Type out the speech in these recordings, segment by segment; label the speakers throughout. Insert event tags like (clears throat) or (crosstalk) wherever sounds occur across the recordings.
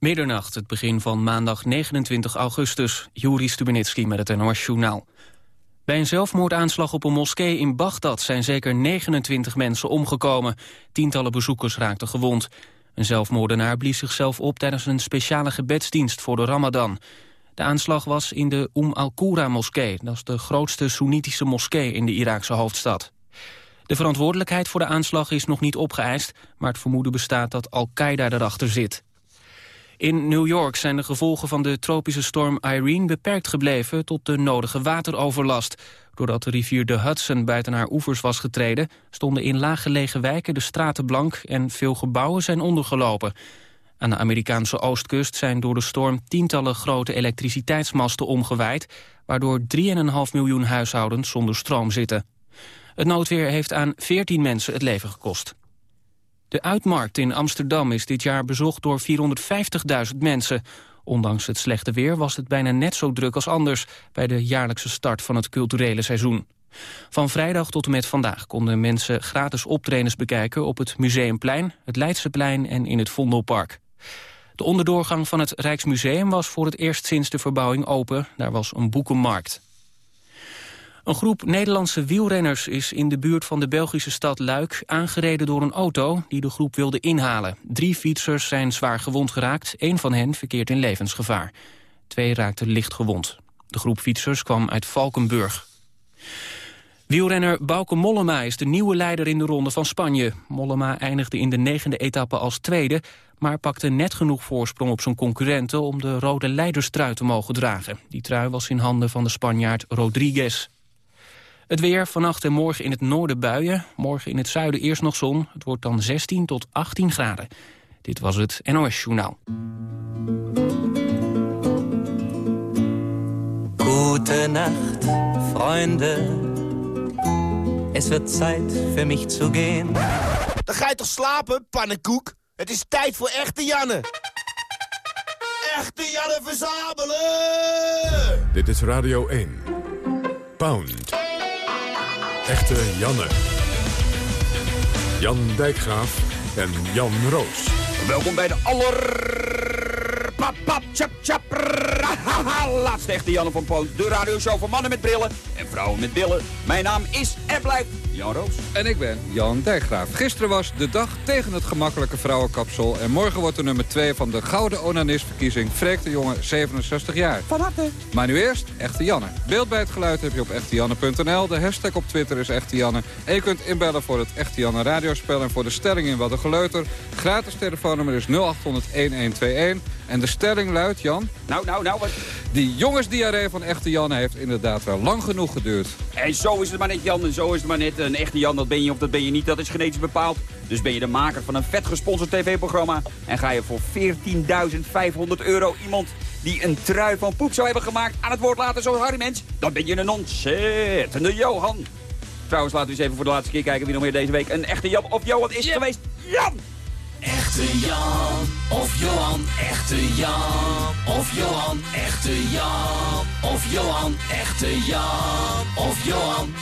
Speaker 1: Middernacht, het begin van maandag 29 augustus. Juri Stubenitski met het NOS Journaal. Bij een zelfmoordaanslag op een moskee in Bagdad zijn zeker 29 mensen omgekomen. Tientallen bezoekers raakten gewond. Een zelfmoordenaar blies zichzelf op tijdens een speciale gebedsdienst voor de Ramadan. De aanslag was in de Umm al-Qura-moskee. Dat is de grootste Soenitische moskee in de Iraakse hoofdstad. De verantwoordelijkheid voor de aanslag is nog niet opgeëist... maar het vermoeden bestaat dat Al-Qaeda erachter zit. In New York zijn de gevolgen van de tropische storm Irene beperkt gebleven tot de nodige wateroverlast. Doordat de rivier de Hudson buiten haar oevers was getreden, stonden in laaggelegen wijken de straten blank en veel gebouwen zijn ondergelopen. Aan de Amerikaanse oostkust zijn door de storm tientallen grote elektriciteitsmasten omgewaaid, waardoor 3,5 miljoen huishoudens zonder stroom zitten. Het noodweer heeft aan 14 mensen het leven gekost. De Uitmarkt in Amsterdam is dit jaar bezocht door 450.000 mensen. Ondanks het slechte weer was het bijna net zo druk als anders... bij de jaarlijkse start van het culturele seizoen. Van vrijdag tot en met vandaag konden mensen gratis optredens bekijken... op het Museumplein, het Leidseplein en in het Vondelpark. De onderdoorgang van het Rijksmuseum was voor het eerst sinds de verbouwing open. Daar was een boekenmarkt. Een groep Nederlandse wielrenners is in de buurt van de Belgische stad Luik aangereden door een auto die de groep wilde inhalen. Drie fietsers zijn zwaar gewond geraakt, één van hen verkeert in levensgevaar. Twee raakten licht gewond. De groep fietsers kwam uit Valkenburg. Wielrenner Bauke Mollema is de nieuwe leider in de Ronde van Spanje. Mollema eindigde in de negende etappe als tweede... maar pakte net genoeg voorsprong op zijn concurrenten... om de rode leiderstrui te mogen dragen. Die trui was in handen van de Spanjaard Rodriguez. Het weer vannacht en morgen in het noorden buien. Morgen in het zuiden eerst nog zon. Het wordt dan 16 tot 18 graden. Dit was het NOS Journaal.
Speaker 2: Gute Nacht, Freunde. Es wird Zeit für mich zu gehen.
Speaker 3: Dan ga je toch slapen, pannenkoek? Het is tijd voor echte Janne. Echte Janne verzamelen!
Speaker 4: Dit is Radio 1. Pound. Echte Janne. Jan Dijkgraaf en Jan Roos.
Speaker 5: Welkom bij de aller... Chap, chap, (laughs) Laatste echte Janne van Poont. De radioshow voor mannen met brillen en vrouwen met billen. Mijn naam is en blijft Jan Roos.
Speaker 6: En ik ben Jan Dijkgraaf. Gisteren was de dag tegen het gemakkelijke vrouwenkapsel. En morgen wordt de nummer 2 van de Gouden Onanistverkiezing... Freek de Jonge, 67 jaar.
Speaker 5: Van harte.
Speaker 6: Maar nu eerst Echte Janne. Beeld bij het geluid heb je op echtejanne.nl. De hashtag op Twitter is Echte Janne. En je kunt inbellen voor het Echte Janne radiospel... en voor de stelling in Wat een Geleuter. Gratis telefoonnummer is 0800-1121. En de stelling luidt, Jan...
Speaker 5: Nou, nou, nou, wat...
Speaker 6: Die jongensdiarree van Echte Janne heeft inderdaad wel lang genoeg geduurd.
Speaker 5: En zo is het maar net, Jan. En zo is het maar net. Een echte Jan, dat ben je of dat ben je niet. Dat is genetisch bepaald. Dus ben je de maker van een vet gesponsord tv-programma. En ga je voor 14.500 euro iemand die een trui van poep zou hebben gemaakt aan het woord laten zoals Harry Mens. Dan ben je een ontzettende Johan. Trouwens, laten we eens even voor de laatste keer kijken wie nog meer deze week een echte Jan of Johan is geweest. Jan!
Speaker 7: Echte Jan of Johan, echte Jan of Johan, echte Jan of Johan, echte Jan of Johan.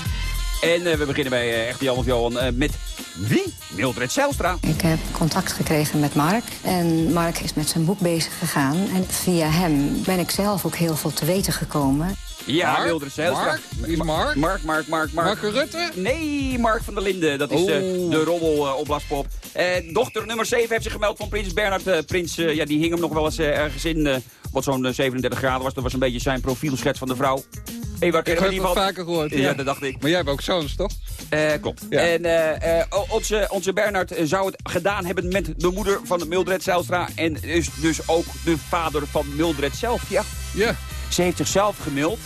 Speaker 5: En uh, we beginnen bij uh, echte Jan of Johan uh, met wie? Mildred Zijlstra.
Speaker 8: Ik heb contact gekregen met Mark. En Mark is met zijn boek bezig gegaan. En via hem ben ik zelf ook heel veel te weten gekomen.
Speaker 5: Ja,
Speaker 6: Mark?
Speaker 5: Mildred Zijlstra.
Speaker 6: Mark? Wie is Mark?
Speaker 5: Mark, Mark, Mark, Mark.
Speaker 6: Mark Rutte?
Speaker 5: Nee, Mark van der Linden. Dat is
Speaker 6: Oh.
Speaker 5: uh, de roddel-opblaaspop. dochter nummer 7 heeft zich gemeld van Prins Bernhard. Prins, ja, die hing hem nog wel eens ergens in. wat zo'n 37 graden was. Dat was een beetje zijn profielschets van de vrouw. Hey, waar
Speaker 6: Ik heb het vaker gehoord.
Speaker 5: Ja, dat dacht ik.
Speaker 6: Maar jij hebt ook zoons, toch?
Speaker 5: Uh, klopt.
Speaker 6: Ja.
Speaker 5: En uh, uh, onze, onze Bernard zou het gedaan hebben met de moeder van Mildred Zijlstra. En is dus ook de vader van Mildred zelf. Ja.
Speaker 6: Ja.
Speaker 5: Ze heeft zichzelf gemaild.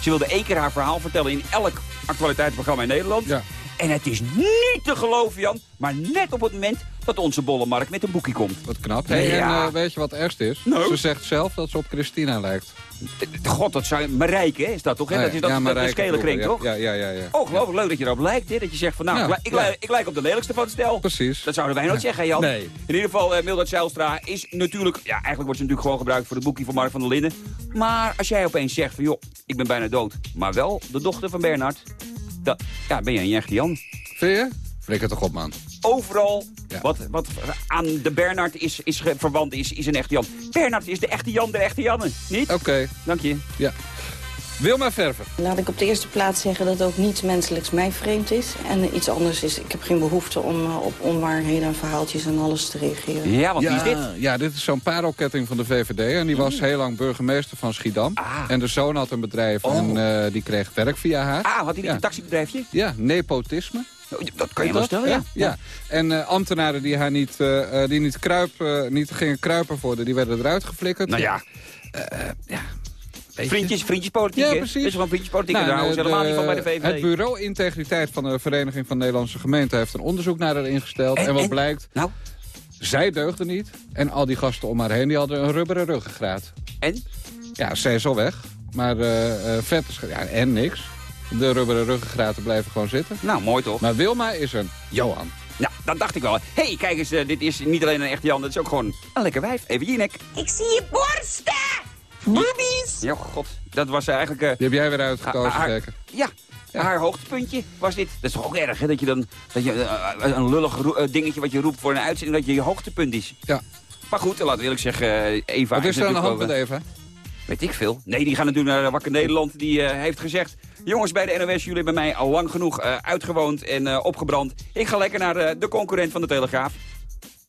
Speaker 5: Ze wilde één keer haar verhaal vertellen in elk actualiteitsprogramma in Nederland.
Speaker 6: Ja.
Speaker 5: En het is niet te geloven, Jan. Maar net op het moment dat onze bollemarkt met een boekje komt.
Speaker 6: Wat knap. Hey,
Speaker 5: Ja.
Speaker 6: En uh, weet je wat ergst is?
Speaker 5: Nou?
Speaker 6: Ze zegt zelf dat ze op Christina lijkt.
Speaker 5: God, dat zou... Marijke, hè, is dat toch? Hè? dat is dat,
Speaker 6: ja,
Speaker 5: dat de
Speaker 6: Rijke
Speaker 5: skelenkring,
Speaker 6: vroeger,
Speaker 5: toch?
Speaker 6: Ja, ja, ja. ja.
Speaker 5: Ongelooflijk leuk dat je erop lijkt, hè? Dat je zegt van, nou,
Speaker 6: Ja,
Speaker 5: ik, li- ik,
Speaker 6: ja.
Speaker 5: li- ik lijk op de lelijkste van het stel.
Speaker 6: Precies.
Speaker 5: Dat zouden wij nooit zeggen, Jan.
Speaker 6: Nee.
Speaker 5: In ieder geval, uh, Mildred Zijlstra is natuurlijk... Ja, eigenlijk wordt ze natuurlijk gewoon gebruikt voor het boekje van Mark van der Linden. Maar als jij opeens zegt van, joh, ik ben bijna dood. Maar wel de dochter van Bernard. Dat, ja, ben je een echte Jan.
Speaker 6: Vind je? Flikker toch op, man.
Speaker 5: Overal
Speaker 6: Ja.
Speaker 5: wat, wat aan de Bernard is, is verwant is, is een echte Jan. Bernard is de echte Jan, de echte Janne. Niet?
Speaker 6: Oké,
Speaker 5: Dank je.
Speaker 6: ja. Wilma Verver.
Speaker 9: Laat ik op de eerste plaats zeggen dat ook niets menselijks mij vreemd is. En iets anders is, ik heb geen behoefte om eh, op onwaarheden en verhaaltjes en alles te reageren.
Speaker 5: Ja, want wie is dit?
Speaker 6: Ja, dit is zo'n parelketting van de VVD. En die was heel lang burgemeester van Schiedam.
Speaker 5: Ah.
Speaker 6: En de zoon had een bedrijf
Speaker 5: Oh.
Speaker 6: en eh, die kreeg werk via haar.
Speaker 5: Ah, had hij niet
Speaker 6: Ja.
Speaker 5: een taxibedrijfje?
Speaker 6: Ja, nepotisme.
Speaker 5: Oh, Dat kan je wel stellen, ja.
Speaker 6: ja. En eh, ambtenaren die haar niet, eh, eh, die niet, kruip, niet gingen kruipen voor, die werden eruit geflikkerd.
Speaker 5: Nou ja,
Speaker 6: ja.
Speaker 5: Vriendjes, vriendjespolitiek,
Speaker 6: Ja, precies.
Speaker 5: Is gewoon vriendjespolitiek.
Speaker 6: Nou,
Speaker 5: en daar houden ze
Speaker 6: de-
Speaker 5: helemaal niet van bij de VVD.
Speaker 6: Het bureau Integriteit van de Vereniging van Nederlandse Gemeenten... heeft een onderzoek naar haar ingesteld. En,
Speaker 5: En-
Speaker 6: wat
Speaker 5: en?
Speaker 6: blijkt,
Speaker 5: Nou,
Speaker 6: zij deugde niet. En al die gasten om haar heen, die hadden een rubberen ruggengraat.
Speaker 5: en?
Speaker 6: Ja, zij is al weg. Maar eh eh, vet is... Ja, en niks. De rubberen ruggengraten blijven gewoon zitten.
Speaker 5: Nou, mooi toch?
Speaker 6: Maar Wilma is een Johan.
Speaker 5: Nou, dat dacht ik wel. Hé, hey, kijk eens, eh, dit is niet alleen een echte Jan, dit is ook gewoon een lekker wijf. Even Jinek.
Speaker 10: Ik zie je borsten! Boobies!
Speaker 5: Ja, god. Dat was eigenlijk... eh,
Speaker 6: Die heb jij weer uitgekozen,
Speaker 5: haar-
Speaker 6: zeker.
Speaker 5: Ja, haar hoogtepuntje was dit. Dat is toch ook erg, hè? Dat je dan dat je, eh, een lullig eh, dingetje wat je roept voor een uitzending... dat je je hoogtepunt is.
Speaker 6: Ja.
Speaker 5: Maar goed, laten we eerlijk zeggen, eh, Eva...
Speaker 6: Wat is er aan de hand met Eva?
Speaker 5: eh, Weet ik veel. Nee, die gaan natuurlijk naar Wakker Nederland. Die eh, heeft gezegd... Jongens bij de NOS, jullie hebben mij al lang genoeg eh, uitgewoond en eh, opgebrand. Ik ga lekker naar eh, de concurrent van de Telegraaf.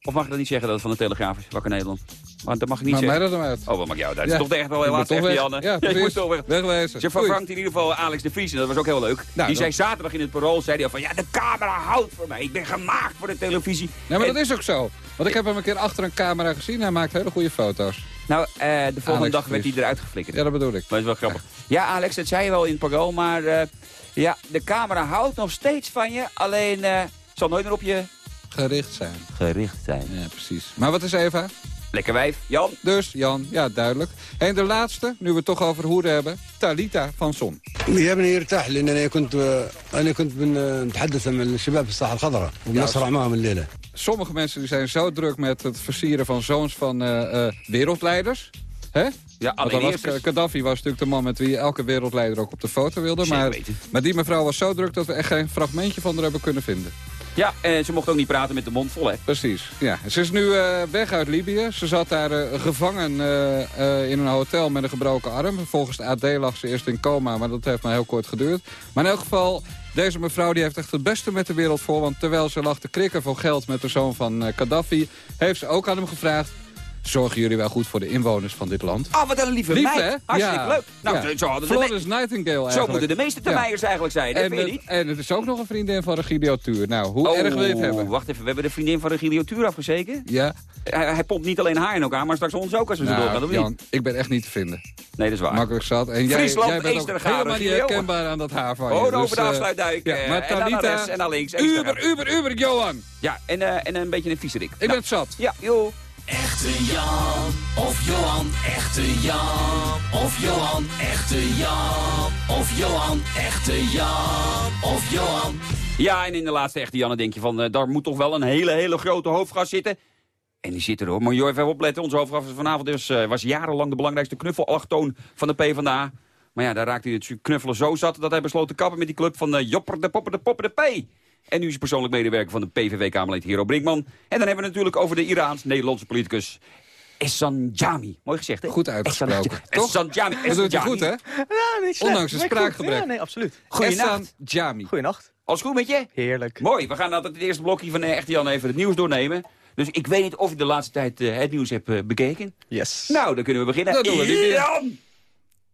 Speaker 5: Of mag ik dat niet zeggen dat het van de Telegraaf is, Wakker Nederland? Want dat mag ik niet
Speaker 6: Maar mij
Speaker 5: zeggen.
Speaker 6: dat uit.
Speaker 5: Oh, wat mag jou dat?
Speaker 6: Ja.
Speaker 5: is toch echt wel
Speaker 6: Ik
Speaker 5: echte
Speaker 6: weg.
Speaker 5: Janne.
Speaker 6: Ja, (laughs)
Speaker 5: je
Speaker 6: precies.
Speaker 5: moet toch weg.
Speaker 6: Wegwezen.
Speaker 5: Ze
Speaker 6: Oei.
Speaker 5: vervangt in ieder geval Alex de Vries en dat was ook heel leuk.
Speaker 6: Nou,
Speaker 5: die zei zaterdag in het parool, zei hij al van... Ja, de camera houdt voor mij. Ik ben gemaakt voor de televisie.
Speaker 6: Nee, maar
Speaker 5: En-
Speaker 6: dat is ook zo. Want ik heb hem een keer achter een camera gezien. Hij maakt hele goede foto's.
Speaker 5: Nou, eh, de volgende
Speaker 6: Alex
Speaker 5: dag werd hij eruit geflikkerd.
Speaker 6: Ja, dat bedoel ik.
Speaker 5: Maar dat is wel grappig. Ja, Alex, dat zei je wel in het parool, maar... eh, ja, de camera houdt nog steeds van je. Alleen eh, zal nooit meer op je
Speaker 6: Gericht zijn.
Speaker 5: gericht zijn.
Speaker 6: Ja, precies. Maar wat is Eva?
Speaker 5: Lekker wijf. Jan?
Speaker 6: Dus, Jan, ja, duidelijk. En de laatste, nu we het toch over hoeren hebben. Talita van Son.
Speaker 11: يهمني يرتاح لان انا كنت انا كنت بن- نتحدث مع الشباب في الساحه الخضراء وبنسرع معهم الليله
Speaker 6: Sommige mensen die zijn zo druk met het versieren van zoons van eh, eh, wereldleiders. Hè?
Speaker 5: Ja, alleen
Speaker 6: was,
Speaker 5: eerst
Speaker 6: Gaddafi was natuurlijk de man met wie elke wereldleider ook op de foto wilde. Maar, maar die mevrouw was zo druk dat we echt geen fragmentje van haar hebben kunnen vinden.
Speaker 5: Ja, en ze mocht ook niet praten met de mond vol, hè?
Speaker 6: Precies, ja. Ze is nu eh, weg uit Libië. Ze zat daar eh, gevangen eh, in een hotel met een gebroken arm. Volgens de AD lag ze eerst in coma, maar dat heeft maar heel kort geduurd. Maar in elk geval, deze mevrouw die heeft echt het beste met de wereld voor. Want terwijl ze lag te krikken voor geld met de zoon van Gaddafi... heeft ze ook aan hem gevraagd... Zorgen jullie wel goed voor de inwoners van dit land?
Speaker 5: Ah, wat een lieve
Speaker 6: Lief,
Speaker 5: meid.
Speaker 6: hè?
Speaker 5: Hartstikke
Speaker 6: Ja.
Speaker 5: leuk. Nou,
Speaker 6: Ja.
Speaker 5: zo hadden de
Speaker 6: Florence Nightingale
Speaker 5: Zo moeten de meeste termijers eigenlijk zijn, hè?
Speaker 6: En,
Speaker 5: Vind je niet?
Speaker 6: en het is ook nog een vriendin van Regilio Tuur. Nou, hoe erg wil je het hebben?
Speaker 5: Oh, Wacht even, we hebben de vriendin van Regilio Tuur afgezeken.
Speaker 6: Ja,
Speaker 5: Hij, hij pompt niet alleen haar in elkaar, maar straks ons ook als we zo doorgaan,
Speaker 6: nou,
Speaker 5: of niet?
Speaker 6: Jan, ik ben echt niet te vinden.
Speaker 5: Nee, dat is waar.
Speaker 6: Makkelijk zat. En jij,
Speaker 5: Friesland,
Speaker 6: jij bent ook helemaal niet herkenbaar aan dat haar van je.
Speaker 5: Oh,
Speaker 6: Dus,
Speaker 5: over de
Speaker 6: eh,
Speaker 5: afsluitduik.
Speaker 6: ja,
Speaker 5: eh,
Speaker 6: maar
Speaker 5: en dan naar rechts en naar links.
Speaker 6: Uber, Uber, Uber, Johan.
Speaker 5: Ja, en, eh, en een beetje een viezerik.
Speaker 6: Ik
Speaker 5: Nou,
Speaker 6: ben het zat.
Speaker 5: Ja, joh.
Speaker 7: Echte Jan of Johan, echte Jan of Johan, echte Jan of Johan, echte Jan of Johan.
Speaker 5: Ja, en in de laatste echte Janne denk je van, eh, daar moet toch wel een hele, hele grote hoofdgast zitten. En die zit er hoor. Moet je even opletten. Onze hoofdgast van vanavond dus, eh, was jarenlang de belangrijkste knuffelallochtoon van de PvdA. Maar ja, daar raakte hij het knuffelen zo zat dat hij besloot te kappen met die club van eh, Jopper de Popper de Popper de P. En nu is hij persoonlijk medewerker van de PVV-Kamerlid Hero Brinkman. En dan hebben we het natuurlijk over de Iraans-Nederlandse politicus Essan Jami. Mooi gezegd, hè?
Speaker 6: Goed uitgesproken, toch?
Speaker 5: Essan Jami.
Speaker 6: Dat doet hij goed, hè?
Speaker 12: Ja, niet slecht.
Speaker 6: Ondanks het spraakgebrek.
Speaker 12: Ja, nee, absoluut.
Speaker 5: Goeienacht.
Speaker 6: Essan Jami.
Speaker 12: Goeienacht.
Speaker 5: Alles goed met je?
Speaker 12: Heerlijk.
Speaker 5: Mooi, we gaan altijd het eerste blokje van eh, Echte Jan even het nieuws doornemen. Dus ik weet niet of je de laatste tijd eh, het nieuws hebt eh, bekeken.
Speaker 12: Yes.
Speaker 5: Nou, dan kunnen we beginnen.
Speaker 6: Dat doen we.
Speaker 5: Jan!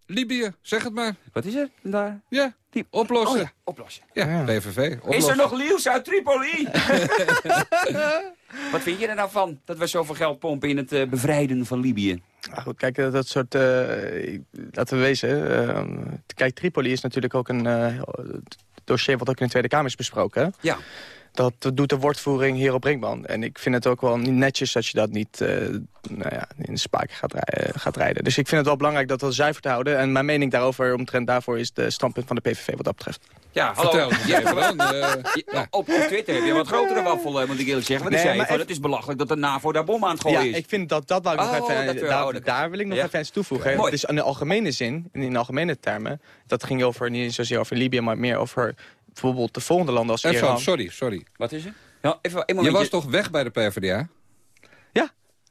Speaker 6: Libië, zeg het maar.
Speaker 5: Wat is er daar?
Speaker 6: Ja,
Speaker 5: Die...
Speaker 6: oplossen.
Speaker 5: Oh ja, oplossen.
Speaker 6: Ja,
Speaker 12: Ja.
Speaker 6: PVV.
Speaker 5: Is er nog nieuws uit Tripoli? (laughs) Wat vind je er nou van dat we zoveel geld pompen in het eh, bevrijden van Libië?
Speaker 12: Nou goed, kijk, dat, dat soort... eh, laten we wezen. eh, kijk, Tripoli is natuurlijk ook een eh, dossier wat ook in de Tweede Kamer is besproken.
Speaker 5: Ja.
Speaker 12: Dat doet de woordvoering hier op Brinkman. En ik vind het ook wel niet netjes dat je dat niet eh, nou ja, in de spaak gaat, rij- eh, gaat rijden. Dus ik vind het wel belangrijk dat we dat zuiver te houden. En mijn mening daarover, omtrent daarvoor, is de standpunt van de PVV wat dat betreft.
Speaker 5: Ja, hallo. Ja,
Speaker 6: even dan.
Speaker 5: ja, op, op Twitter heb je wat grotere waffel, eh, moet ik eerlijk zeggen. Want
Speaker 12: Nee,
Speaker 5: zei
Speaker 12: maar
Speaker 5: van,
Speaker 12: even-
Speaker 5: het is belachelijk dat de NAVO daar bom aan het gooien
Speaker 12: Ja,
Speaker 5: is.
Speaker 12: ik vind dat, dat wou ik
Speaker 5: Oh,
Speaker 12: nog even,
Speaker 5: dat wil-
Speaker 12: daar,
Speaker 5: oh,
Speaker 12: daar wil ik nog
Speaker 5: Ja.
Speaker 12: even eens toevoegen. Dus in de algemene zin, in de algemene termen, dat ging over niet zozeer over Libië, maar meer over bijvoorbeeld de volgende landen als
Speaker 6: Even,
Speaker 12: Iran...
Speaker 6: sorry, sorry.
Speaker 5: Wat is er? Ja, even, een
Speaker 6: Je was toch weg bij de PvdA?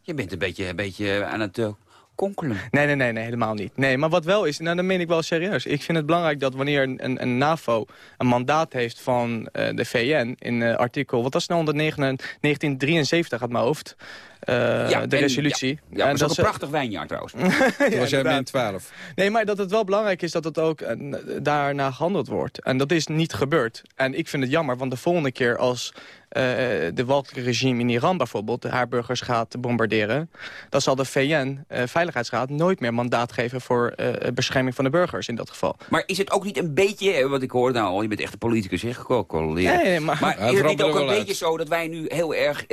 Speaker 5: Je bent een beetje, een beetje aan het eh, konkelen.
Speaker 12: Nee, nee, nee, nee, helemaal niet. Nee, maar wat wel is, nou, dat meen ik wel serieus. Ik vind het belangrijk dat wanneer een, een, een NAVO een mandaat heeft van eh, de VN... in eh, artikel, wat was nou onder 1973 uit mijn hoofd... eh,
Speaker 5: Ja,
Speaker 12: de
Speaker 5: en-
Speaker 12: resolutie.
Speaker 5: Ja, ja maar
Speaker 12: En
Speaker 5: dat is een prachtig wijnjaar trouwens. (laughs)
Speaker 6: Toen was jij min 12.
Speaker 12: Nee, maar dat het wel belangrijk is dat het ook eh, daarna gehandeld wordt. En dat is niet gebeurd. En ik vind het jammer, want de volgende keer als eh, de walgelijke regime in Iran bijvoorbeeld... haar burgers gaat bombarderen... dan zal de VN, eh, Veiligheidsraad, nooit meer mandaat geven... voor eh, bescherming van de burgers in dat geval.
Speaker 5: Maar is het ook niet een beetje, wat ik hoor nou al, je bent echt een politicus, zeg ik ook al leren.
Speaker 12: Nee, maar-
Speaker 5: maar
Speaker 6: Ja,
Speaker 5: is het niet ook een beetje
Speaker 6: uit.
Speaker 5: zo dat wij nu heel erg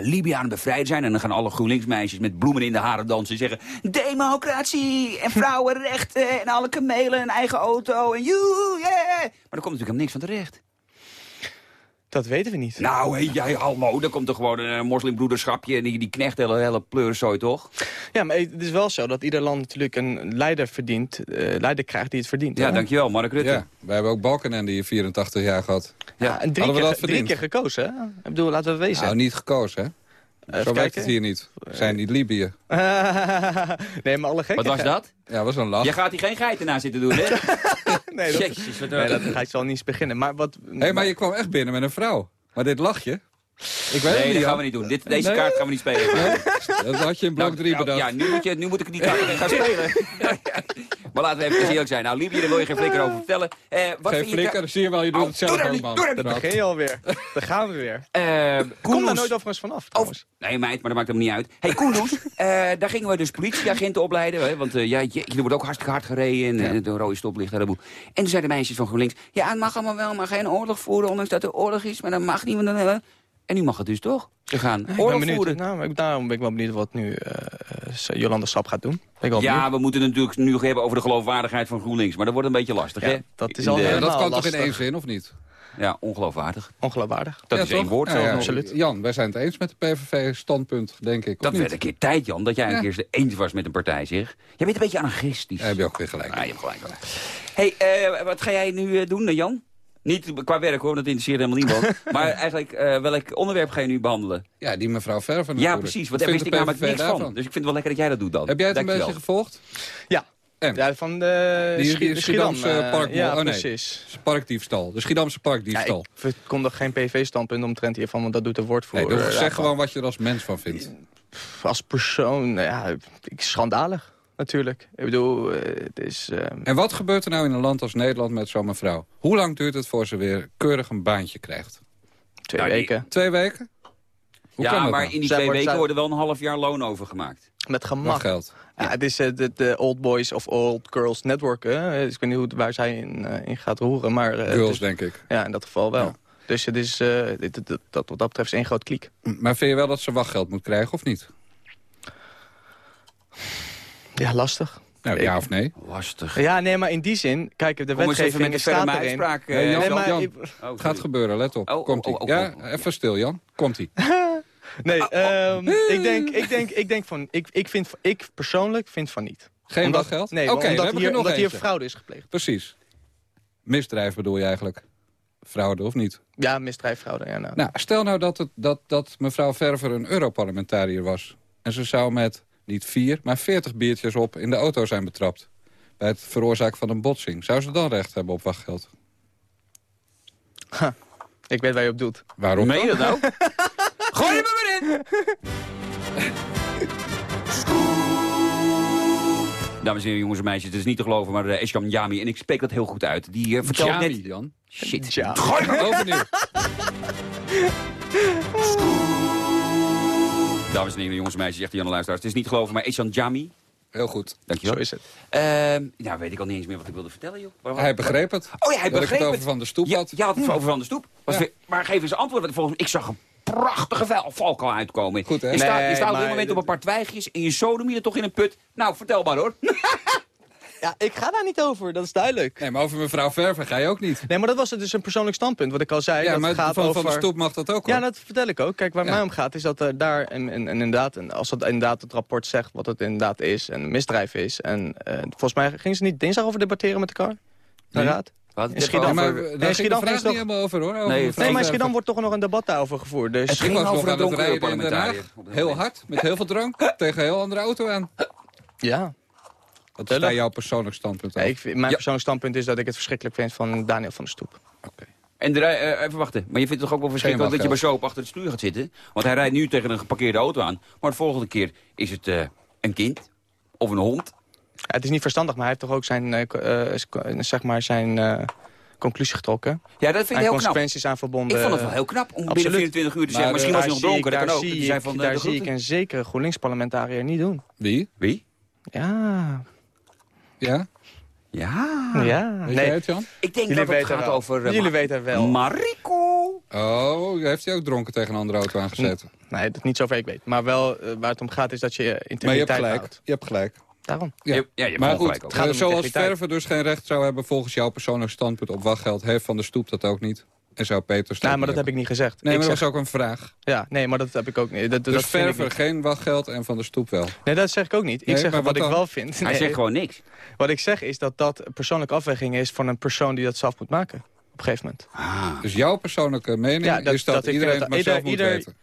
Speaker 5: Libië aan het bevrijden zijn... en dan gaan alle GroenLinks-meisjes met bloemen in de haren dansen en zeggen... democratie en (laughs) vrouwenrechten en alle kamelen een eigen auto en joe, yeah! Maar er komt natuurlijk helemaal niks van terecht.
Speaker 12: Dat weten we niet.
Speaker 5: Nou, hé, jij, hallo, daar komt er gewoon een moslimbroederschapje... en die, die knecht hele, hele pleurzooi, toch?
Speaker 12: Ja, maar het is wel zo dat ieder land natuurlijk een leider verdient... eh, leider krijgt die het verdient.
Speaker 5: Ja,
Speaker 12: hè?
Speaker 5: dankjewel, Mark Rutte.
Speaker 6: Ja, wij hebben ook Balkenende hier 84 jaar gehad.
Speaker 12: Ja, en drie, keer, drie keer gekozen, hè? Ik bedoel, laten we wezen.
Speaker 6: Nou, niet gekozen, hè?
Speaker 12: Even
Speaker 6: Zo werkt het hier niet. We zijn niet Libië. (laughs)
Speaker 12: nee, maar alle gekken.
Speaker 5: Wat was dat?
Speaker 6: Ja, was een lach.
Speaker 5: Jij gaat hier geen geiten na zitten doen, hè? (laughs)
Speaker 12: nee, dat,
Speaker 5: Jezus, wat
Speaker 12: nee, dat ga ik zo niet eens beginnen. Maar wat...
Speaker 6: Hé, maar je kwam echt binnen met een vrouw. Maar dit lachje... Ik weet het
Speaker 5: Nee,
Speaker 6: niet,
Speaker 5: dat gaan we niet doen. Dit, deze
Speaker 6: Nee?
Speaker 5: kaart gaan we niet spelen.
Speaker 6: Dat had je in blok 3
Speaker 5: Nou,
Speaker 6: bedacht.
Speaker 5: Ja, nu moet, je, nu moet ik het niet gaan, gaan spelen. (laughs) maar laten we even eerlijk zijn. Nou, Libië, daar wil je geen flikker over vertellen. Eh, wat
Speaker 6: Geen
Speaker 5: je-
Speaker 6: flikker, zie je wel, je doet
Speaker 5: Oh,
Speaker 6: het zelf
Speaker 5: doe dat
Speaker 6: ook, man.
Speaker 5: doe dat
Speaker 12: begin je alweer. Daar gaan we weer.
Speaker 5: Eh,
Speaker 12: Kom daar nooit overigens vanaf, trouwens.
Speaker 5: Nee, meid, maar dat maakt hem niet uit. hey, Koendoes, (laughs) eh, daar gingen we dus politieagenten opleiden. Hè, want eh, ja, je, er wordt ook hartstikke hard gereden. En de rode stoplicht, een heleboel. En toen zeiden de meisjes van GroenLinks... Ja, het mag allemaal wel, maar geen oorlog voeren. Ondanks dat er oorlog is, maar dat mag niet. want dan, eh, En nu mag het dus toch? Ze gaan
Speaker 12: Ik ben
Speaker 5: oorlog
Speaker 12: benieuwd.
Speaker 5: voeren.
Speaker 12: Nou, ik- daarom ben ik wel benieuwd wat nu eh, eh, Jolanda Sap gaat doen. Ben ik wel
Speaker 5: Ja, we moeten het natuurlijk nu hebben over de geloofwaardigheid van GroenLinks. Maar dat wordt een beetje lastig,
Speaker 12: Ja,
Speaker 5: hè?
Speaker 12: dat is al
Speaker 5: de-
Speaker 6: dat kan toch in één zin, of niet?
Speaker 5: Ja, ongeloofwaardig.
Speaker 12: Ongeloofwaardig.
Speaker 5: Dat
Speaker 6: Ja,
Speaker 5: is één woord
Speaker 6: Ja, ja,
Speaker 12: absoluut.
Speaker 6: Jan, wij zijn het eens met de PVV-standpunt, denk ik.
Speaker 5: Dat
Speaker 6: niet?
Speaker 5: werd een keer tijd, Jan, dat jij een keer eens de eens was met een partij, zeg. Jij bent een beetje anarchistisch.
Speaker 6: Ja, heb je ook weer gelijk.
Speaker 5: Ja, je hebt gelijk. hoor. hey, eh, wat ga jij nu doen, Jan? Niet qua werk, hoor, dat interesseert helemaal niemand. (laughs) maar eigenlijk, eh, welk onderwerp ga je nu behandelen?
Speaker 6: Ja, die mevrouw Verver
Speaker 5: Ja, precies,
Speaker 6: Wat
Speaker 5: want daar wist ik namelijk niks van. Dus ik vind het wel lekker dat jij dat doet dan.
Speaker 6: Heb jij het een
Speaker 5: Dankjewel.
Speaker 6: beetje gevolgd?
Speaker 12: Ja.
Speaker 6: En?
Speaker 12: Ja, van de,
Speaker 6: Die-
Speaker 12: de Schiedam.
Speaker 6: Schiedamse.
Speaker 12: Ja,
Speaker 6: Oh, nee.
Speaker 12: precies.
Speaker 6: Parkdiefstal. De Schiedamse
Speaker 12: Ja,
Speaker 6: parkdiefstal.
Speaker 12: ik verkondig geen PV-standpunt omtrent hiervan, want dat doet de
Speaker 6: nee,
Speaker 12: woordvoerder.
Speaker 6: dus zeg gewoon wat je er als mens van vindt.
Speaker 12: Als persoon, nou ja, ik, schandalig natuurlijk. Ik bedoel, eh, het is... eh,
Speaker 6: En wat gebeurt er nou in een land als Nederland met zo'n mevrouw? Hoe lang duurt het voor ze weer keurig een baantje krijgt?
Speaker 12: twee
Speaker 5: Nou, die-
Speaker 12: weken.
Speaker 6: Twee weken? Hoe
Speaker 5: Ja, maar
Speaker 6: nou?
Speaker 5: in die
Speaker 12: Zij
Speaker 5: twee weken worden wel een half jaar loon overgemaakt.
Speaker 12: Met gemak.
Speaker 6: geld?
Speaker 12: Ja, het is eh, de, de Old Boys of Old Girls Network. Hè? Dus ik weet niet hoe, waar zij in, eh, in gaat roeren. Maar, het
Speaker 6: Girls,
Speaker 12: is-
Speaker 6: denk ik.
Speaker 12: Ja, in dat geval wel.
Speaker 6: Ja.
Speaker 12: Dus het is, eh, dit, dit- dat, wat dat betreft is één groot kliek.
Speaker 6: Maar vind je wel dat ze wachtgeld moet krijgen of niet?
Speaker 12: Ja, lastig.
Speaker 6: Nou, ja of nee?
Speaker 5: Lastig.
Speaker 12: Ja, nee, maar in die zin, kijk, de
Speaker 5: Kom eens even met
Speaker 12: wetgeving
Speaker 5: de
Speaker 12: staat erin.
Speaker 5: uitspraak. eh,
Speaker 6: Nee, Jan,
Speaker 12: Nee, maar
Speaker 6: Jan.
Speaker 5: Oh,
Speaker 6: Het gaat gebeuren, let op.
Speaker 5: Oh,
Speaker 6: Komt-ie.
Speaker 5: oh, oh,
Speaker 6: ja, even stil, Jan. Komt-ie. (laughs)
Speaker 12: Nee, ehm, ik, denk, ik, denk, ik denk van, ik, ik, vind, ik persoonlijk vind van niet.
Speaker 6: Geen
Speaker 12: Omdat-
Speaker 6: wachtgeld?
Speaker 12: Nee,
Speaker 6: Oké, dan
Speaker 12: omdat,
Speaker 6: er
Speaker 12: hier,
Speaker 6: nog
Speaker 12: omdat hier fraude is gepleegd.
Speaker 6: Precies. Misdrijf bedoel je eigenlijk? Fraude of niet?
Speaker 12: Ja, misdrijf, fraude. Ja, nou.
Speaker 6: Nou, stel nou dat, het, dat, dat mevrouw Verver een Europarlementariër was. En ze zou met niet vier, maar veertig biertjes op in de auto zijn betrapt. Bij het veroorzaken van een botsing. Zou ze dan recht hebben op wachtgeld?
Speaker 12: Ik weet waar je op doet.
Speaker 6: Waarom
Speaker 5: Meen je
Speaker 6: dan?
Speaker 5: dat nou? (laughs) Gooi hem er maar in! Dames en heren, jongens en meisjes, het is niet te geloven, maar uh, Esham Yami, en ik spreek dat heel goed uit, die uh, vertelt
Speaker 6: Jami,
Speaker 5: net...
Speaker 6: Jan.
Speaker 5: Shit.
Speaker 12: Ja.
Speaker 5: Gooi hem er
Speaker 6: Overnieuw. (laughs) (laughs)
Speaker 5: Dames en heren, jongens en meisjes, zegt Jan de Luisteraars. Het is niet geloven, maar Esham Jami,
Speaker 6: Heel goed.
Speaker 5: dankjewel.
Speaker 12: Zo is het.
Speaker 5: Ehm, nou, weet ik al niet eens meer wat ik wilde vertellen, joh.
Speaker 6: Hij begreep het.
Speaker 5: Oh ja, hij
Speaker 6: dat
Speaker 5: begreep
Speaker 6: ik het over. Van de Stoep
Speaker 5: Ja,
Speaker 6: had.
Speaker 5: ja, had het over Van de Stoep. Was
Speaker 6: Ja.
Speaker 5: weer- maar geef eens antwoord, want volgens mij, ik zag een prachtige val- valkuil uitkomen.
Speaker 6: Goed, hè?
Speaker 5: Je staat, je staat op dit moment op een paar twijgjes en je sodemiet er toch in een put. Nou, vertel maar hoor. (laughs)
Speaker 12: Ja, ik ga daar niet over, dat is duidelijk.
Speaker 6: Nee, maar over mevrouw Verver ga je ook niet.
Speaker 12: Nee, maar dat was dus een persoonlijk standpunt, wat ik al zei.
Speaker 6: Ja,
Speaker 12: dat
Speaker 6: maar
Speaker 12: gaat
Speaker 6: van,
Speaker 12: over...
Speaker 6: van de Stoep mag dat ook
Speaker 12: Ja, dat vertel ik ook. Kijk, waar
Speaker 6: Ja.
Speaker 12: mij om gaat is dat er daar en, en, en inderdaad, en als dat inderdaad het rapport zegt wat het inderdaad is, en een misdrijf is. En eh, volgens mij gingen ze niet dinsdag over debatteren met elkaar?
Speaker 6: Nee.
Speaker 12: raad? In
Speaker 5: het
Speaker 12: Schiedam,
Speaker 6: maar
Speaker 12: nee,
Speaker 6: daar ging de
Speaker 12: Schiedam
Speaker 6: vraag
Speaker 12: is
Speaker 6: niet helemaal over, hoor. Over
Speaker 5: Nee, het
Speaker 12: Nee, maar in. Schiedam wordt toch nog een debat daarover gevoerd. Dus
Speaker 5: Het
Speaker 6: Ik
Speaker 5: ging
Speaker 6: was
Speaker 5: over
Speaker 6: nog aan het rijden in Den Haag. Heel hard, met heel veel drank, tegen een heel andere auto aan.
Speaker 12: ja.
Speaker 6: Wat is daar jouw persoonlijk standpunt
Speaker 12: Ja, ik, mijn
Speaker 5: Ja.
Speaker 12: persoonlijk standpunt is dat ik het verschrikkelijk vind van Daniel van der Stoep.
Speaker 5: En de rij- eh, even wachten, maar je vindt het toch ook wel verschrikkelijk dat je bij
Speaker 6: wachtgeld.
Speaker 5: Soap achter het stuur gaat zitten? Want hij rijdt nu tegen een geparkeerde auto aan. Maar de volgende keer is het eh, een kind of een hond.
Speaker 12: Ja, het is niet verstandig, maar hij heeft toch ook zijn, eh, eh, zeg maar zijn eh, conclusie getrokken.
Speaker 5: Ja, dat vind ik
Speaker 12: en
Speaker 5: heel knap.
Speaker 12: consequenties aan verbonden.
Speaker 5: Ik vond het wel heel knap om binnen
Speaker 12: Absoluut.
Speaker 5: 24 uur te zeggen...
Speaker 12: Maar,
Speaker 5: misschien
Speaker 12: eh,
Speaker 5: was hij nog
Speaker 12: daar zie
Speaker 5: dronken,
Speaker 12: ik-
Speaker 5: dat kan ook.
Speaker 12: daar zie ik-
Speaker 5: zei van, eh,
Speaker 12: Daar
Speaker 5: de
Speaker 12: zie ik
Speaker 5: groeten.
Speaker 12: een zekere GroenLinks-parlementariër niet doen.
Speaker 6: Wie?
Speaker 5: Wie?
Speaker 12: Ja.
Speaker 6: Ja?
Speaker 5: Ja.
Speaker 12: Ja.
Speaker 6: Weet
Speaker 12: Nee,
Speaker 6: jij het, Jan?
Speaker 5: Ik denk
Speaker 12: jullie
Speaker 5: dat het gaat
Speaker 12: wel.
Speaker 5: over... eh,
Speaker 12: Jullie weten wel.
Speaker 5: Mariko.
Speaker 6: Oh, heeft hij ook dronken tegen een andere auto aangezet?
Speaker 12: Nee, dat niet zover ik weet. Maar wel eh, waar het om gaat is dat je
Speaker 6: Maar je hebt
Speaker 12: integriteit
Speaker 6: gelijk.
Speaker 12: houdt.
Speaker 6: Je hebt gelijk.
Speaker 12: Daarom.
Speaker 6: Ja,
Speaker 5: Je- ja, je hebt
Speaker 6: maar goed,
Speaker 5: gelijk ook.
Speaker 12: Het gaat om
Speaker 6: zoals
Speaker 12: integriteit.
Speaker 6: Verver dus geen recht zou hebben volgens jouw persoonlijk standpunt op wachtgeld... heeft Van de Stoep dat ook niet. En zou Peters
Speaker 12: Nou, maar dat heb ik niet gezegd.
Speaker 6: Nee,
Speaker 12: ik
Speaker 6: maar dat
Speaker 12: zeg,
Speaker 6: was ook een vraag.
Speaker 12: Ja, nee, maar dat heb ik ook niet. Dat,
Speaker 6: Dus
Speaker 12: dat vind ik
Speaker 6: Verver
Speaker 12: niet.
Speaker 6: geen wachtgeld en Van de Stoep wel.
Speaker 12: Nee, dat zeg ik ook niet. Ik
Speaker 6: Nee,
Speaker 12: zeg
Speaker 6: maar
Speaker 12: wat,
Speaker 6: wat
Speaker 12: ik wel vind.
Speaker 5: Hij
Speaker 12: Nee,
Speaker 5: zegt gewoon niks.
Speaker 12: Wat ik zeg is dat dat een persoonlijke afweging is van een persoon die dat zelf moet maken. Op een gegeven moment.
Speaker 6: Dus jouw persoonlijke mening
Speaker 12: Ja, dat-
Speaker 6: is dat,
Speaker 12: dat
Speaker 6: iedereen
Speaker 12: dat
Speaker 6: maar zelf moet
Speaker 12: ieder-
Speaker 6: weten.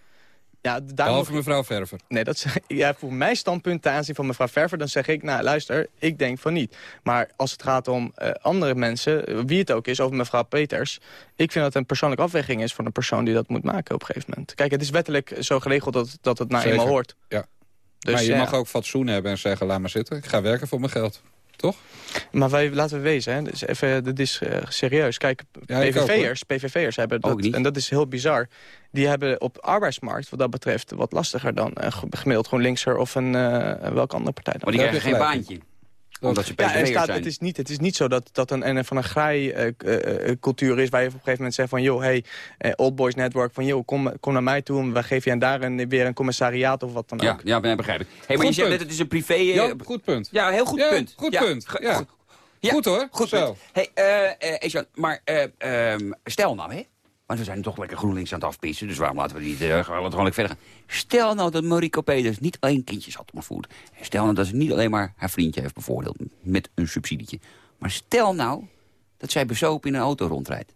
Speaker 12: Ja,
Speaker 6: Behalve mevrouw Verver.
Speaker 12: Nee, dat zeg, (laughs) ja, voor mijn standpunt ten aanzien van mevrouw Verver... dan zeg ik, nou luister, ik denk van niet. Maar als het gaat om eh, andere mensen, eh, wie het ook is, over mevrouw Peters... ik vind dat het een persoonlijke afweging is van een persoon die dat moet maken op een gegeven moment. Kijk, het is wettelijk zo geregeld dat, dat het nou
Speaker 6: Zeker.
Speaker 12: eenmaal hoort.
Speaker 6: Ja.
Speaker 12: Dus,
Speaker 6: maar je
Speaker 12: ja.
Speaker 6: mag ook fatsoen hebben en zeggen, laat maar zitten. Ik ga werken voor mijn geld. Toch?
Speaker 12: Maar wij, laten we wezen, hè. Dus even, dit is eh, serieus. Kijk,
Speaker 6: Ja,
Speaker 12: PVV'ers, PVV'ers hebben dat, en dat is heel bizar. Die hebben op arbeidsmarkt, wat dat betreft, wat lastiger dan een ge- gemiddeld GroenLinkser of een eh, welke andere partij dan.
Speaker 5: Maar die krijgen geen baantje. Omdat ze
Speaker 12: Ja, staat,
Speaker 5: zijn.
Speaker 12: het, is niet, het is niet zo dat dat een, een van een graai eh, eh, eh, cultuur is... waar je op een gegeven moment zegt van... joh, hey, eh, Old Boys Network, van joh, kom, kom naar mij toe... en we geven je daar een, weer een commissariaat of wat dan
Speaker 5: Ja,
Speaker 12: ook.
Speaker 5: ja, ben- begrijp ik. Hey, maar
Speaker 6: Goed
Speaker 5: je zegt net, het is een privé...
Speaker 6: Ja, goed punt.
Speaker 5: ja, heel goed
Speaker 6: Ja,
Speaker 5: punt.
Speaker 6: goed
Speaker 5: Ja,
Speaker 6: punt. Ja.
Speaker 5: goed. Ja,
Speaker 6: Goed hoor.
Speaker 5: Goed
Speaker 6: Zo.
Speaker 5: Hey, eh eh maar eh, ehm, stel nou, hè. Want we zijn toch lekker GroenLinks aan het afpissen, dus waarom laten we niet, eh, we het gewoon lekker verder gaan. Stel nou dat Mariko Peters niet alleen kindjes had ontvoerd. En Stel nou dat ze niet alleen maar haar vriendje heeft bevoordeeld met een subsidietje. Maar stel nou dat zij bezopen in een auto rondrijdt.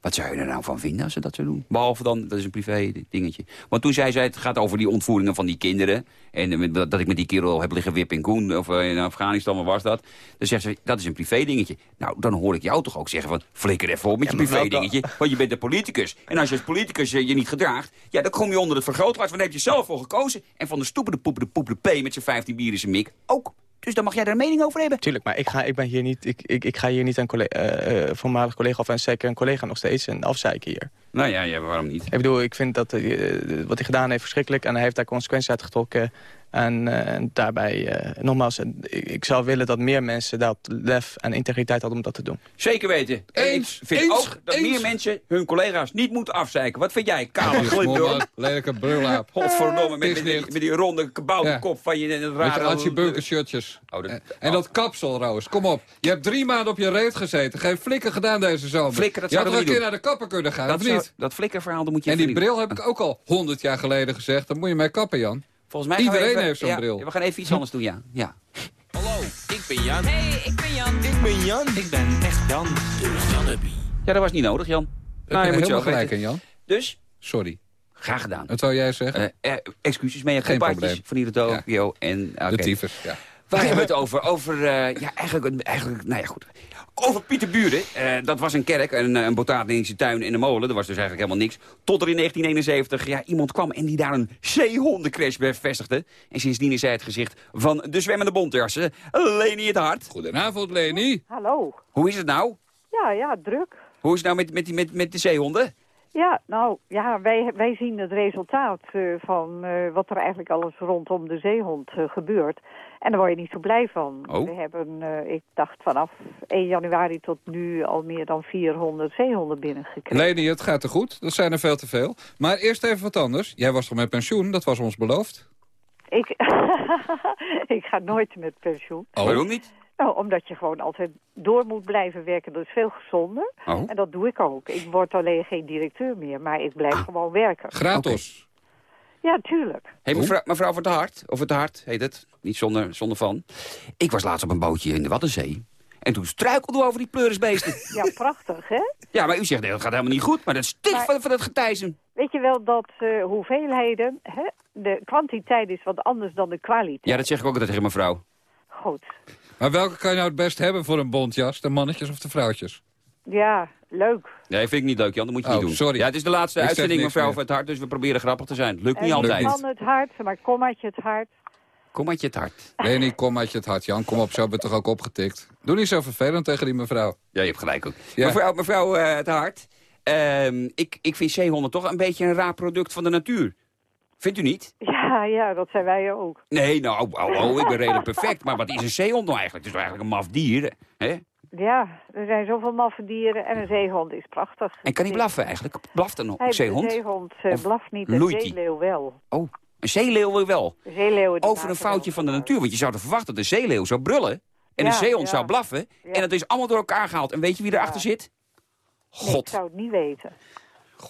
Speaker 5: Wat zou je er nou van vinden als ze dat zou doen? Behalve dan, dat is een privé dingetje. Want toen zei zij, het gaat over die ontvoeringen van die kinderen. En eh, dat ik met die kerel heb liggen wippen in Koen, of eh, in Afghanistan, waar was dat? Dan zegt ze, dat is een privé dingetje. Nou, dan hoor ik jou toch ook zeggen van, flikker even op met je privé dingetje. Want je bent een politicus. En als je als politicus eh, je niet gedraagt, ja, dan kom je onder het vergrootglas. Want daar heb je zelf voor gekozen. En van de stoepen de poepen de poepen de P met zijn 15 bier in zijn mik ook. Dus dan mag jij daar een mening over hebben.
Speaker 12: Tuurlijk, maar ik ga, ik ben hier niet, ik, ik, ik ga hier niet een collega, eh, eh, voormalig collega of een zeker een collega nog steeds een afzeiken hier.
Speaker 5: Nou ja, ja waarom niet?
Speaker 12: Ik bedoel, ik vind dat eh, wat hij gedaan heeft verschrikkelijk en hij heeft daar consequenties uit getrokken. En eh, daarbij, eh, nogmaals, ik, ik zou willen dat meer mensen dat lef en integriteit hadden om dat te doen.
Speaker 5: Zeker weten. En
Speaker 6: Eens,
Speaker 5: ik vind
Speaker 6: eens,
Speaker 5: ook dat
Speaker 6: eens.
Speaker 5: meer mensen hun collega's niet moeten afzeiken. Wat vind jij, kale glibber?
Speaker 6: Smoorman, lelijke brulaap. (laughs)
Speaker 5: Godverdomme, met, met, die,
Speaker 6: Tignicht.
Speaker 5: met die ronde kabouterkop van je en het
Speaker 6: Met je
Speaker 5: rare...
Speaker 6: Bunker shirtjes.
Speaker 5: Oh, dat-
Speaker 6: En- En dat kapsel, Roos. Kom op. Je hebt drie maanden op je reet gezeten. Geen flikker gedaan deze zomer.
Speaker 5: Flikker, dat
Speaker 6: je had toch
Speaker 5: we
Speaker 6: een keer naar de kapper kunnen gaan,
Speaker 5: dat,
Speaker 6: of
Speaker 5: zou-
Speaker 6: niet?
Speaker 5: dat flikkerverhaal, dat moet je
Speaker 6: En die bril heb ik ook al honderd jaar geleden gezegd. Dan moet je mee kappen, Jan.
Speaker 5: Volgens mij gaan we
Speaker 6: Iedereen
Speaker 5: even-
Speaker 6: heeft zo'n
Speaker 5: ja,
Speaker 6: bril.
Speaker 5: We gaan even iets anders doen, ja. ja.
Speaker 3: Hallo, ik ben Jan.
Speaker 10: Hey, ik ben Jan.
Speaker 3: Ik ben Jan.
Speaker 7: Ik ben echt Jan.
Speaker 5: Ja, dat was niet nodig, Jan. Nou, je moet
Speaker 6: helemaal
Speaker 5: zelf
Speaker 6: gelijk in, Jan.
Speaker 5: Dus,
Speaker 6: Sorry.
Speaker 5: graag gedaan.
Speaker 6: Wat zou jij zeggen?
Speaker 5: Eh, eh, excuses met je
Speaker 6: Geen probleem.
Speaker 5: van hier Tokio en... oké.
Speaker 6: De tyfus, ja.
Speaker 5: Waar hebben we het over? Over, eh, ja, eigenlijk, eigenlijk, nou ja, goed. Over Pieter Buren. Eh, dat was een kerk, een, een botanische tuin en een molen. Dat was dus eigenlijk helemaal niks. Tot er in 1971 ja, iemand kwam en die daar een zeehondencrash bevestigde. En sindsdien is hij het gezicht van de zwemmende bondjassen. Leni het Hart.
Speaker 6: Goedenavond, Leni.
Speaker 13: Hallo.
Speaker 5: Hoe is het nou?
Speaker 13: Ja, ja, druk.
Speaker 5: Hoe is het nou met, met, die- met, met de zeehonden?
Speaker 13: Ja, nou, ja, wij, wij zien het resultaat eh, van eh, wat er eigenlijk alles rondom de zeehond eh, gebeurt. En daar word je niet zo blij van.
Speaker 5: Oh.
Speaker 13: We hebben, eh, ik dacht vanaf 1 januari tot nu al meer dan 400 zeehonden binnengekregen.
Speaker 6: Leni, het gaat te goed. Dat zijn er veel te veel. Maar eerst even wat anders. Jij was toch met pensioen? Dat was ons beloofd.
Speaker 13: Ik, (laughs) ik ga nooit met pensioen.
Speaker 6: Oh.
Speaker 5: Waarom niet?
Speaker 13: Nou, omdat je gewoon altijd door moet blijven werken. Dat is veel gezonder.
Speaker 5: Oh.
Speaker 13: En dat doe ik ook. Ik word alleen geen directeur meer, maar ik blijf gewoon werken.
Speaker 6: Gratis.
Speaker 13: Ja, tuurlijk.
Speaker 5: Hey, mevrouw, mevrouw van het Hart, of het Hart heet het, niet zonder, zonder van. Ik was laatst op een bootje in de Waddenzee. En toen struikelden we over die pleurisbeesten. (laughs)
Speaker 13: Ja, prachtig, hè?
Speaker 5: ja, maar u zegt, nee, dat gaat helemaal niet goed. Maar dat sticht
Speaker 13: Maar-
Speaker 5: van, van dat getijzen.
Speaker 13: Weet je wel dat eh, hoeveelheden, hè? de kwantiteit is wat anders dan de kwaliteit.
Speaker 5: Ja, dat zeg ik ook altijd tegen mijn vrouw.
Speaker 13: Goed.
Speaker 6: Maar welke kan je nou het best hebben voor een bontjas? De mannetjes of de vrouwtjes?
Speaker 13: Ja, leuk.
Speaker 5: Nee, vind ik niet leuk, Jan. Dat moet je
Speaker 6: Oh,
Speaker 5: niet doen.
Speaker 6: sorry.
Speaker 5: Ja, het is de laatste
Speaker 6: Ik
Speaker 5: uitzending, mevrouw
Speaker 6: meer.
Speaker 5: van het hart. Dus we proberen grappig te zijn. Lukt
Speaker 13: En
Speaker 5: niet
Speaker 13: niet
Speaker 5: altijd.
Speaker 13: van het hart, maar kommaatje het hart.
Speaker 5: Kom uit je het hart.
Speaker 6: Leni, kom uit je het hart, Jan. Kom op, zo heb je toch ook opgetikt. Doe niet zo vervelend tegen die mevrouw.
Speaker 5: Ja, je hebt gelijk ook.
Speaker 6: Ja.
Speaker 5: Mevrouw, mevrouw eh, het hart. ehm, ik, ik vind zeehonden toch een beetje een raar product van de natuur. Vindt u niet?
Speaker 13: Ja, ja, dat zijn wij ook.
Speaker 5: Nee, nou, oh, oh, ik ben (laughs) redelijk perfect. Maar wat is een zeehond nou eigenlijk? Het is eigenlijk een maf dier, hè?
Speaker 13: Ja, er zijn zoveel maffe dieren en een zeehond is prachtig.
Speaker 5: En kan hij blaffen eigenlijk? Blaft een
Speaker 13: Hij,
Speaker 5: zeehond?
Speaker 13: De zeehond eh,
Speaker 5: Of
Speaker 13: blaft niet, een zeeleeuw wel.
Speaker 5: Oh, een zeeleeuw wel.
Speaker 13: Zeeleeuwen
Speaker 5: Over een foutje van de natuur. Want je zou er verwachten dat de zeeleeuw zou brullen. En
Speaker 13: Ja,
Speaker 5: een zeehond
Speaker 13: ja.
Speaker 5: zou blaffen.
Speaker 13: Ja.
Speaker 5: En dat is allemaal door elkaar gehaald. En weet je wie erachter zit?
Speaker 13: Nee, ik
Speaker 5: God.
Speaker 13: zou het niet weten.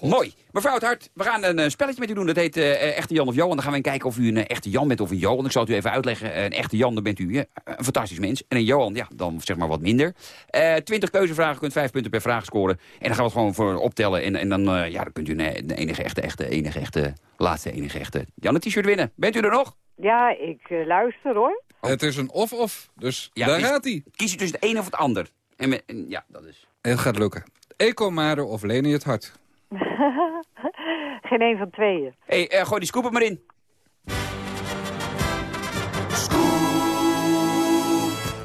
Speaker 5: Mooi. Mevrouw het Hart, we gaan een eh, spelletje met u doen. Dat heet eh, eh, Echte Jan of Johan. Dan gaan we kijken of u een echte Jan bent of een Johan. Ik zal het u even uitleggen. Een echte Jan, dan bent u een fantastisch mens. En een Johan, ja, dan zeg maar wat minder. Eh 20 keuzevragen, kunt 5 punten per vraag scoren. En dan gaan we het gewoon voor optellen. En, en dan, eh, ja, dan kunt u een, een enige echte, echte, enige echte, laatste enige echte Jan een t-shirt winnen. Bent u er nog?
Speaker 13: Ja, ik luister hoor.
Speaker 6: Het is een of-of, dus
Speaker 5: Ja,
Speaker 6: daar
Speaker 5: kies-
Speaker 6: gaat hij.
Speaker 5: Kies u tussen het een of het ander. En, ja, dat is...
Speaker 6: Het gaat lukken. Eco Mare of Leni het hart? (laughs)
Speaker 13: Geen een van tweeën.
Speaker 5: Hé, hey, gooi die scoop er maar in.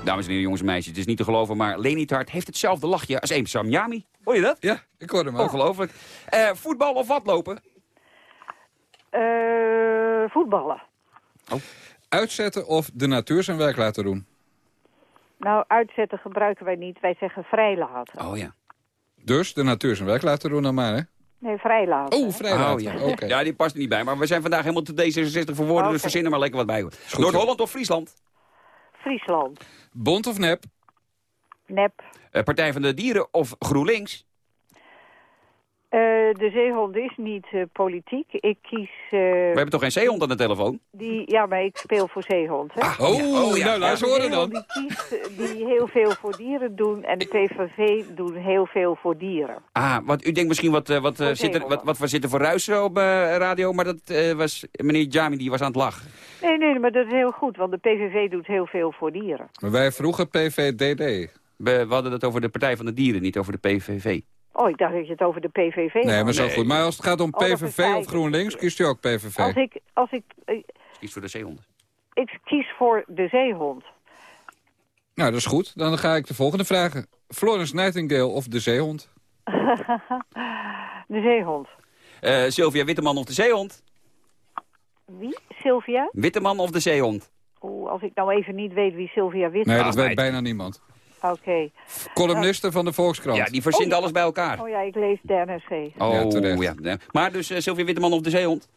Speaker 5: Dames en heren, jongens en meisjes, het is niet te geloven, maar Leni Tart heeft hetzelfde lachje als Eem Samyami. Hoor je dat?
Speaker 6: Ja, ik hoor hem ook.
Speaker 5: Ongelooflijk. Eh, voetbal of wat lopen?
Speaker 13: Eh, voetballen.
Speaker 6: Uitzetten of de natuur zijn werk laten doen?
Speaker 13: Nou, uitzetten gebruiken wij niet. Wij zeggen vrijlaten.
Speaker 5: Oh ja.
Speaker 6: Dus de natuur zijn werk laten doen dan maar, hè?
Speaker 13: Nee, vrijlaten.
Speaker 6: Oh, vrijlaten.
Speaker 5: ja.
Speaker 6: Oké.
Speaker 5: ja, die past er niet bij. Maar we zijn vandaag helemaal te D66 voor woorden, dus verzinnen maar lekker wat bij. Noord-Holland of Friesland?
Speaker 13: Friesland.
Speaker 6: Bond of nep?
Speaker 13: Nep.
Speaker 5: Eh, Partij van de Dieren of GroenLinks?
Speaker 13: Eh, de zeehond is niet eh, politiek. Ik kies... eh,
Speaker 5: We hebben toch geen zeehond aan de telefoon?
Speaker 13: die, ja, maar ik speel voor zeehond. Hè?
Speaker 6: Oh,
Speaker 5: Oh, ja.
Speaker 6: nou laat ze horen dan.
Speaker 13: Die, kiest, eh, die heel veel voor dieren doen. En de PVV doen heel veel voor dieren.
Speaker 5: Ah, want u denkt misschien wat, eh, wat, eh,
Speaker 13: Voor
Speaker 5: zit er, wat, wat, wat zit er voor ruis op eh, radio, maar dat eh, was meneer Jami die was aan het lachen.
Speaker 13: Nee, nee, maar dat is heel goed. Want de PVV doet heel veel voor dieren.
Speaker 6: Maar wij vroegen PVDD.
Speaker 5: We, we hadden het over de Partij van de Dieren, niet over de PVV.
Speaker 13: Oh, ik dacht dat je het over de PVV
Speaker 6: Nee,
Speaker 13: had.
Speaker 6: maar zo
Speaker 5: Nee.
Speaker 6: goed. Maar als het gaat om
Speaker 13: Oh, is
Speaker 6: PVV of GroenLinks, kiest u ook PVV.
Speaker 13: Als ik, als ik, eh,
Speaker 5: Kies voor de zeehonden.
Speaker 13: ik kies voor de zeehond.
Speaker 6: Nou, dat is goed. Dan ga ik de volgende vragen. Florence Nightingale of de zeehond? (laughs)
Speaker 13: De zeehond.
Speaker 5: Eh, Sylvia Witteman of de zeehond?
Speaker 13: Wie? Sylvia?
Speaker 5: Witteman of de zeehond?
Speaker 13: Oeh, als ik nou even niet weet wie Sylvia Wit
Speaker 6: Nee,
Speaker 5: Ah,
Speaker 6: dat weet bijna niemand.
Speaker 13: Oké.
Speaker 6: Columniste van de Volkskrant.
Speaker 5: Ja, die verzint alles bij elkaar.
Speaker 13: Oh ja, ik lees de NRC.
Speaker 5: Oh,
Speaker 6: Ja,
Speaker 5: ja,
Speaker 6: terecht.
Speaker 5: ja. Maar dus eh, Sylvia Witteman of de zeehond?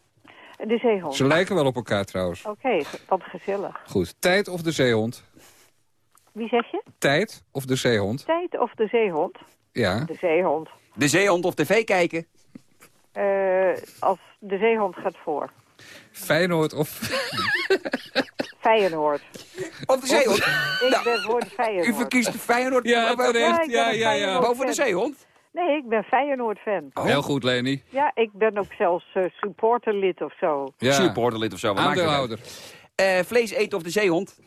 Speaker 13: De zeehond.
Speaker 6: Ze lijken wel op elkaar trouwens.
Speaker 13: Oké, ge- wat gezellig.
Speaker 6: Goed. Tijd of de zeehond?
Speaker 13: Wie zeg je?
Speaker 6: Tijd of de zeehond?
Speaker 13: Tijd of de zeehond?
Speaker 6: Ja.
Speaker 13: De zeehond.
Speaker 5: De zeehond of tv kijken?
Speaker 13: Eh, als de zeehond gaat voor.
Speaker 6: Feyenoord of...
Speaker 13: Feyenoord.
Speaker 5: Of de zeehond?
Speaker 13: Ik
Speaker 5: Nou,
Speaker 13: ben voor de Feyenoord.
Speaker 5: U verkiest de Feyenoord
Speaker 6: Ja, terecht.
Speaker 13: Ja,
Speaker 6: Ja, ja,
Speaker 5: boven de zeehond?
Speaker 13: Nee, ik ben Feyenoord-fan.
Speaker 6: Heel goed, Leni.
Speaker 13: Ja, ik ben ook zelfs eh, supporterlid of zo.
Speaker 6: Ja.
Speaker 5: Supporterlid of zo. wat maakt het uit?
Speaker 6: Aandeelhouder.
Speaker 5: Eh, vlees eten of de zeehond?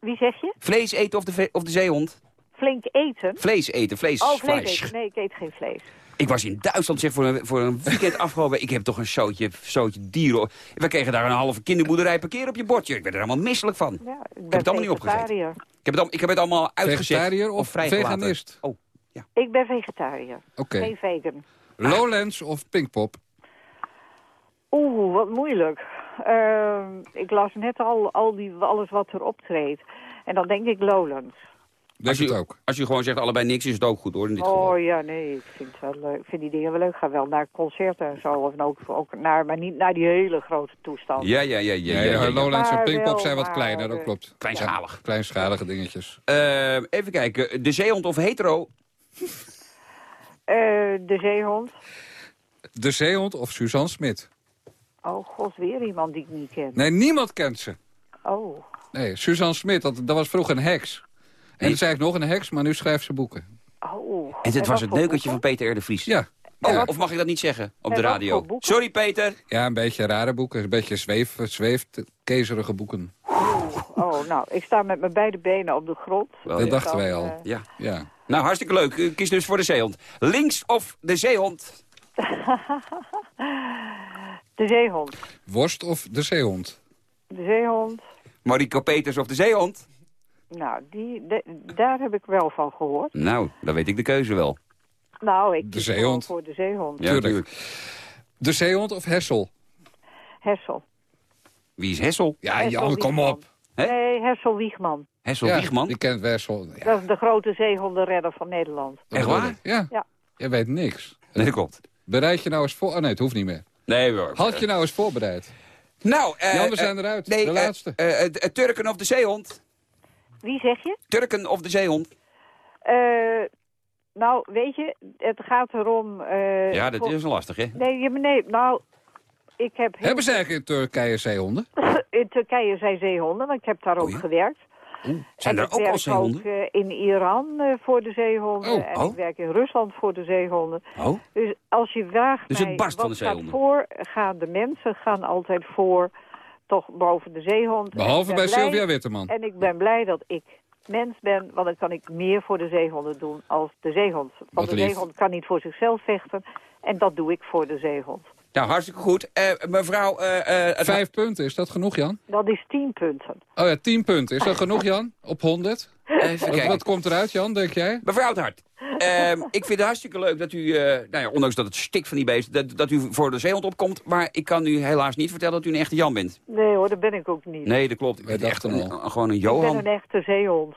Speaker 13: Wie zeg je?
Speaker 5: Vlees eten of de, of de zeehond?
Speaker 13: Flink eten?
Speaker 5: Vlees eten, vlees.
Speaker 13: Oh, vlees
Speaker 5: vlees.
Speaker 13: eten. Nee, ik eet geen vlees.
Speaker 5: Ik was in Duitsland zeg, voor, een, voor een weekend afgelopen. Ik heb toch een zootje, zootje dieren. We kregen daar een halve kinderboerderij per keer op je bordje. Ik werd er helemaal misselijk van.
Speaker 13: Ja, ik ben
Speaker 5: heb het allemaal niet
Speaker 13: vegetariër.
Speaker 5: Ik heb het, al- ik heb het allemaal uitgezet.
Speaker 6: Vegetariër of
Speaker 5: vrijgelaten.
Speaker 6: veganist?
Speaker 5: Oh,
Speaker 13: Ik ben vegetariër.
Speaker 6: Oké.
Speaker 13: Geen vegan.
Speaker 6: Lowlands of Pinkpop?
Speaker 13: Oeh, wat moeilijk. Ehm, ik las net al, al die, alles wat er optreedt. En dan denk ik Lowlands.
Speaker 6: Denk
Speaker 5: als,
Speaker 6: het
Speaker 5: u,
Speaker 6: ook.
Speaker 5: als u gewoon zegt allebei niks, is het ook goed hoor. In dit geval.
Speaker 13: Oh ja, nee, ik vind, het wel leuk. ik vind die dingen wel leuk. Ik ga wel naar concerten en zo. Of ook, ook naar, maar niet naar die hele grote toestand.
Speaker 5: Ja, ja, ja. ja, ja, ja, ja.
Speaker 6: Lowlands en Pinkpop zijn wat kleiner, dat klopt.
Speaker 5: Kleinschalig.
Speaker 6: Ja, kleinschalige dingetjes.
Speaker 5: Eh, even kijken. De zeehond of hetero?
Speaker 13: Eh, de zeehond.
Speaker 6: De zeehond of Suzanne Smit?
Speaker 13: Oh god, weer iemand die ik niet ken.
Speaker 6: Nee, niemand kent ze.
Speaker 13: Oh,
Speaker 6: Nee, Suzanne Smit, dat, dat was vroeger een heks. En zei ik nog een heks, maar nu schrijft ze boeken.
Speaker 13: Oh.
Speaker 5: En dit was het neukertje van Peter R. de Vries.
Speaker 6: Ja.
Speaker 5: Oh,
Speaker 6: Ja.
Speaker 5: Of mag ik dat niet zeggen op de radio? Sorry Peter.
Speaker 6: Ja, een beetje rare boeken. Een beetje zweef, zweeft, kezerige boeken.
Speaker 13: Oh, nou, ik sta met mijn beide benen op de grond.
Speaker 5: Wel,
Speaker 6: Dat
Speaker 5: ja.
Speaker 6: dachten wij al.
Speaker 13: eh,
Speaker 5: Ja.
Speaker 6: Ja.
Speaker 5: Nou, hartstikke leuk. U kiest dus voor de zeehond. Links of de zeehond? (laughs)
Speaker 13: De zeehond.
Speaker 6: Worst of de zeehond?
Speaker 13: De zeehond.
Speaker 5: Mariko Peters of de zeehond?
Speaker 13: Nou, die, de- daar heb ik wel van gehoord.
Speaker 5: Nou, dan weet ik de keuze wel.
Speaker 13: Nou, ik
Speaker 6: De zeehond.
Speaker 13: voor de zeehond.
Speaker 5: Ja,
Speaker 6: Tuurlijk.
Speaker 5: natuurlijk.
Speaker 6: De zeehond of Hessel?
Speaker 13: Hessel.
Speaker 5: Wie is Hessel?
Speaker 6: Ja,
Speaker 13: Hessel
Speaker 6: Jan, kom
Speaker 13: Wiegman.
Speaker 6: op.
Speaker 5: Hè?
Speaker 13: Nee, Hessel Wiegman.
Speaker 5: Hessel
Speaker 6: Ja,
Speaker 5: Wiegman?
Speaker 6: Die kent Wessel. Ja,
Speaker 13: Dat is de grote zeehondenredder van Nederland.
Speaker 5: Echt waar?
Speaker 6: Ja.
Speaker 13: Ja.
Speaker 6: Je weet niks.
Speaker 5: Nee, dat klopt.
Speaker 6: Bereid je nou eens voor... Oh nee, het hoeft niet meer.
Speaker 5: Nee hoor.
Speaker 6: Had je nou eens voorbereid?
Speaker 5: Nou, eh...
Speaker 6: Jan, we
Speaker 5: eh,
Speaker 6: zijn eruit.
Speaker 5: Nee,
Speaker 6: de
Speaker 5: eh,
Speaker 6: laatste.
Speaker 5: eh, Turken of de zeehond?
Speaker 13: Wie zeg je?
Speaker 5: Turken of de zeehond?
Speaker 13: Eh, nou, weet je, het gaat erom... eh,
Speaker 5: Ja, dat is lastig, hè?
Speaker 13: Nee, nee, nou, ik heb... heel
Speaker 6: Hebben ze eigenlijk in Turkije zeehonden? (laughs)
Speaker 13: In Turkije zijn zeehonden, want ik heb daar ook
Speaker 5: ja?
Speaker 13: gewerkt.
Speaker 5: Zijn
Speaker 13: en
Speaker 5: er
Speaker 13: ik
Speaker 5: ook al
Speaker 13: werk
Speaker 5: zeehonden?
Speaker 13: ook eh, in Iran eh, voor de zeehonden.
Speaker 6: Oh,
Speaker 13: en
Speaker 5: oh.
Speaker 13: ik werk in Rusland voor de zeehonden.
Speaker 5: Oh,
Speaker 13: Dus als je vraagt
Speaker 5: Dus het
Speaker 13: mij,
Speaker 5: barst van
Speaker 13: wat
Speaker 5: de
Speaker 13: gaat
Speaker 5: zeehonden.
Speaker 13: voor, gaan de mensen gaan altijd voor, toch boven de zeehond.
Speaker 6: Behalve bij
Speaker 13: blij-
Speaker 6: Sylvia Witteman.
Speaker 13: En ik ben blij dat ik mens ben, want dan kan ik meer voor de zeehonden doen als de zeehond. Want
Speaker 6: Wat
Speaker 13: de
Speaker 6: lief.
Speaker 13: zeehond kan niet voor zichzelf vechten. En dat doe ik voor de zeehond.
Speaker 5: nou hartstikke goed. Eh, mevrouw... eh, eh,
Speaker 6: Vijf punten, is dat genoeg, Jan?
Speaker 13: Dat is tien punten.
Speaker 6: Oh ja, tien punten. Is dat genoeg, Jan? Op 100?
Speaker 5: Even
Speaker 6: Wat,
Speaker 5: kijken.
Speaker 6: wat komt eruit, Jan, denk jij?
Speaker 5: Mevrouw Hart, ehm, (laughs) ik vind het hartstikke leuk dat u, eh, nou ja, ondanks dat het stik van die beest, dat, dat u voor de zeehond opkomt. Maar ik kan u helaas niet vertellen dat u een echte Jan bent.
Speaker 13: Nee hoor, dat ben ik ook niet.
Speaker 5: Nee, dat klopt. Ik ben echt een,
Speaker 6: al.
Speaker 5: gewoon een
Speaker 13: ik ben
Speaker 5: Johan.
Speaker 13: een echte zeehond.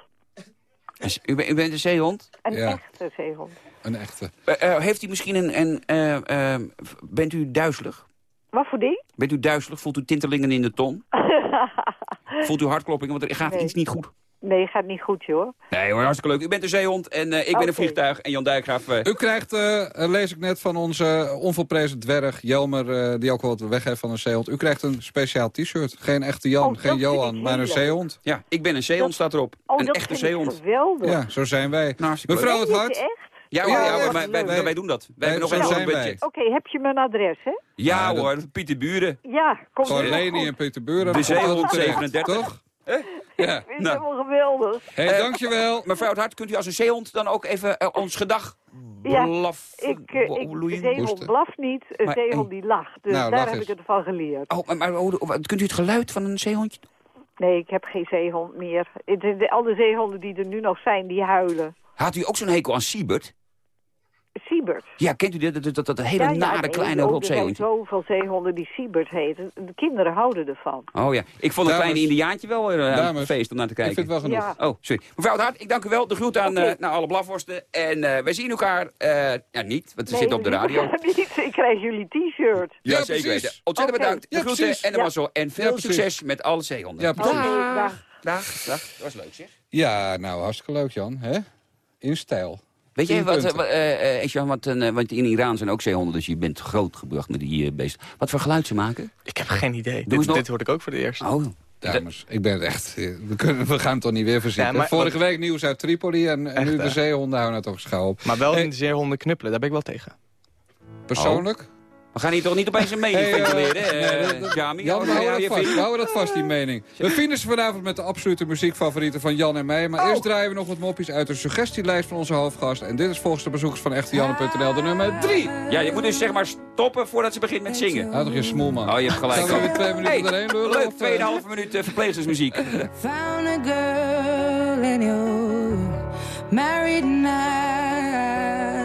Speaker 5: U, bent- u bent een zeehond?
Speaker 13: Een
Speaker 6: Ja.
Speaker 13: echte zeehond.
Speaker 6: Een echte.
Speaker 5: Eh, eh, heeft u misschien een... een eh, eh, bent u duizelig?
Speaker 13: Wat voor ding?
Speaker 5: Bent u duizelig? Voelt u tintelingen in de tong? (laughs) Voelt u hartkloppingen? Want er gaat
Speaker 13: Nee.
Speaker 5: iets niet goed.
Speaker 13: Nee, gaat niet goed joh.
Speaker 5: Nee hoor, hartstikke leuk. U bent een zeehond en eh, ik ben een vliegtuig. En Jan Dijkgraaf... eh,
Speaker 6: U krijgt, eh, lees ik net van onze onvolprezen dwerg Jelmer... eh, die ook wel wat weg heeft van een zeehond. U krijgt een speciaal t-shirt. Geen echte Jan,
Speaker 13: Oh,
Speaker 6: geen Johan, maar een zeehond.
Speaker 5: ja, ik ben een zeehond, staat erop.
Speaker 13: Oh,
Speaker 5: een
Speaker 13: dat
Speaker 5: echte zeehond.
Speaker 13: geweldig.
Speaker 6: Ja, zo zijn wij.
Speaker 5: Nou, hartstikke
Speaker 6: Mevrouw
Speaker 5: leuk.
Speaker 6: het Hart?
Speaker 13: echt?
Speaker 5: Ja,
Speaker 6: Ja,
Speaker 5: ja, wij, wij,
Speaker 6: leuk.
Speaker 5: wij doen dat. Wij hebben nog een budget.
Speaker 13: Oké, heb je mijn adres hè?
Speaker 5: Ja, hoor, Pieter Buren.
Speaker 13: Ja,
Speaker 6: Leni
Speaker 13: goed.
Speaker 6: en Peter Buren.
Speaker 5: De zeehond
Speaker 6: terecht,
Speaker 5: 37.
Speaker 6: Toch? Ja.
Speaker 13: Ik vind het
Speaker 5: Nou.
Speaker 13: helemaal geweldig.
Speaker 6: Hé, hey, dankjewel.
Speaker 5: Mevrouw het Hart, kunt u als een zeehond dan ook even eh, ons gedag
Speaker 13: Ja,
Speaker 5: blaf...
Speaker 13: Ik, eh, ik, zeehond blaft niet, een zeehond die lacht. Dus
Speaker 6: Nou,
Speaker 13: daar
Speaker 6: lach
Speaker 13: heb
Speaker 6: eens.
Speaker 13: ik het van geleerd.
Speaker 5: Oh, maar, kunt u het geluid van een zeehondje?
Speaker 13: Nee, ik heb geen zeehond meer. Het- de, de, alle zeehonden die er nu nog zijn, die huilen.
Speaker 5: Had u ook zo'n hekel aan Siebert?
Speaker 13: Siebert.
Speaker 5: Ja, kent u dit? Dat, dat, dat hele
Speaker 13: Ja, ja,
Speaker 5: nare
Speaker 13: nee,
Speaker 5: kleine
Speaker 13: ook, Er
Speaker 5: rotzeehondje?
Speaker 13: zijn zoveel zeehonden die Siebert heten. De kinderen houden ervan.
Speaker 5: Oh ja, ik vond een kleine indiaantje wel weer uh,
Speaker 6: Dames.
Speaker 5: feest om naar te
Speaker 6: Ik vind
Speaker 5: kijken.
Speaker 6: het wel genoeg.
Speaker 13: Ja.
Speaker 5: Oh, sorry. Mevrouw het Hart, ik dank u wel. De groet aan eh, naar alle blafworsten. En eh wij zien elkaar, eh, ja niet, want we
Speaker 13: Nee,
Speaker 5: zitten op de (laughs) radio.
Speaker 13: niet. Ik krijg jullie t-shirt.
Speaker 5: Ja,
Speaker 6: Ja,
Speaker 5: zeker
Speaker 6: precies.
Speaker 5: weten. Ontzettend bedankt. De
Speaker 6: Ja,
Speaker 5: groeten
Speaker 6: precies.
Speaker 5: en de
Speaker 13: Ja.
Speaker 5: mazzel. En veel succes met alle zeehonden.
Speaker 6: Ja,
Speaker 13: dag.
Speaker 5: Dag, dag. Dat was leuk zeg.
Speaker 6: Ja, nou, hartstikke leuk, Jan. Hè? In stijl.
Speaker 5: Weet
Speaker 6: Tien
Speaker 5: wat,
Speaker 6: punten.
Speaker 5: eh, eh, eh, wat, want in Iran zijn ook zeehonden, dus je bent grootgebracht met die eh, beesten. Wat voor geluid ze maken?
Speaker 12: Ik heb geen idee. Dit,
Speaker 5: nog-
Speaker 12: dit hoorde ik ook voor de eerste.
Speaker 5: Oh,
Speaker 6: Dames, ik ben het echt... We, kunnen, we gaan het toch niet weer verzinnen.
Speaker 12: Ja,
Speaker 6: Vorige week nieuws uit Tripoli en, nu de zeehonden houden het toch schouw op.
Speaker 12: Maar wel
Speaker 6: Hey.
Speaker 12: in de zeehonden knuppelen, daar ben ik wel tegen.
Speaker 6: Persoonlijk?
Speaker 5: We gaan hier toch niet opeens een mening
Speaker 6: Hey, eh,
Speaker 5: ventileren,
Speaker 6: nee,
Speaker 5: eh,
Speaker 6: dat-
Speaker 5: Jami?
Speaker 6: Jan, we
Speaker 5: Oh, ja,
Speaker 6: houden, dat vast,
Speaker 5: vindt-
Speaker 6: we houden dat vast, die mening. We vinden ze vanavond met de absolute muziekfavorieten van Jan en mij. Maar eerst draaien we nog wat mopjes uit de suggestielijst van onze hoofdgast. En dit is volgens de bezoekers van echtejanne.nl de nummer 3.
Speaker 5: Ja, je moet dus zeg maar stoppen voordat ze begint met zingen.
Speaker 6: Houd toch je smoel, man.
Speaker 5: Oh, je hebt gelijk.
Speaker 6: Gaan we weer twee minuten
Speaker 5: hey,
Speaker 6: erheen lullen?
Speaker 5: Leuk,
Speaker 6: eh?
Speaker 5: 2,5 minuut uh, verpleegstersmuziek.
Speaker 14: Found a girl and you're married now.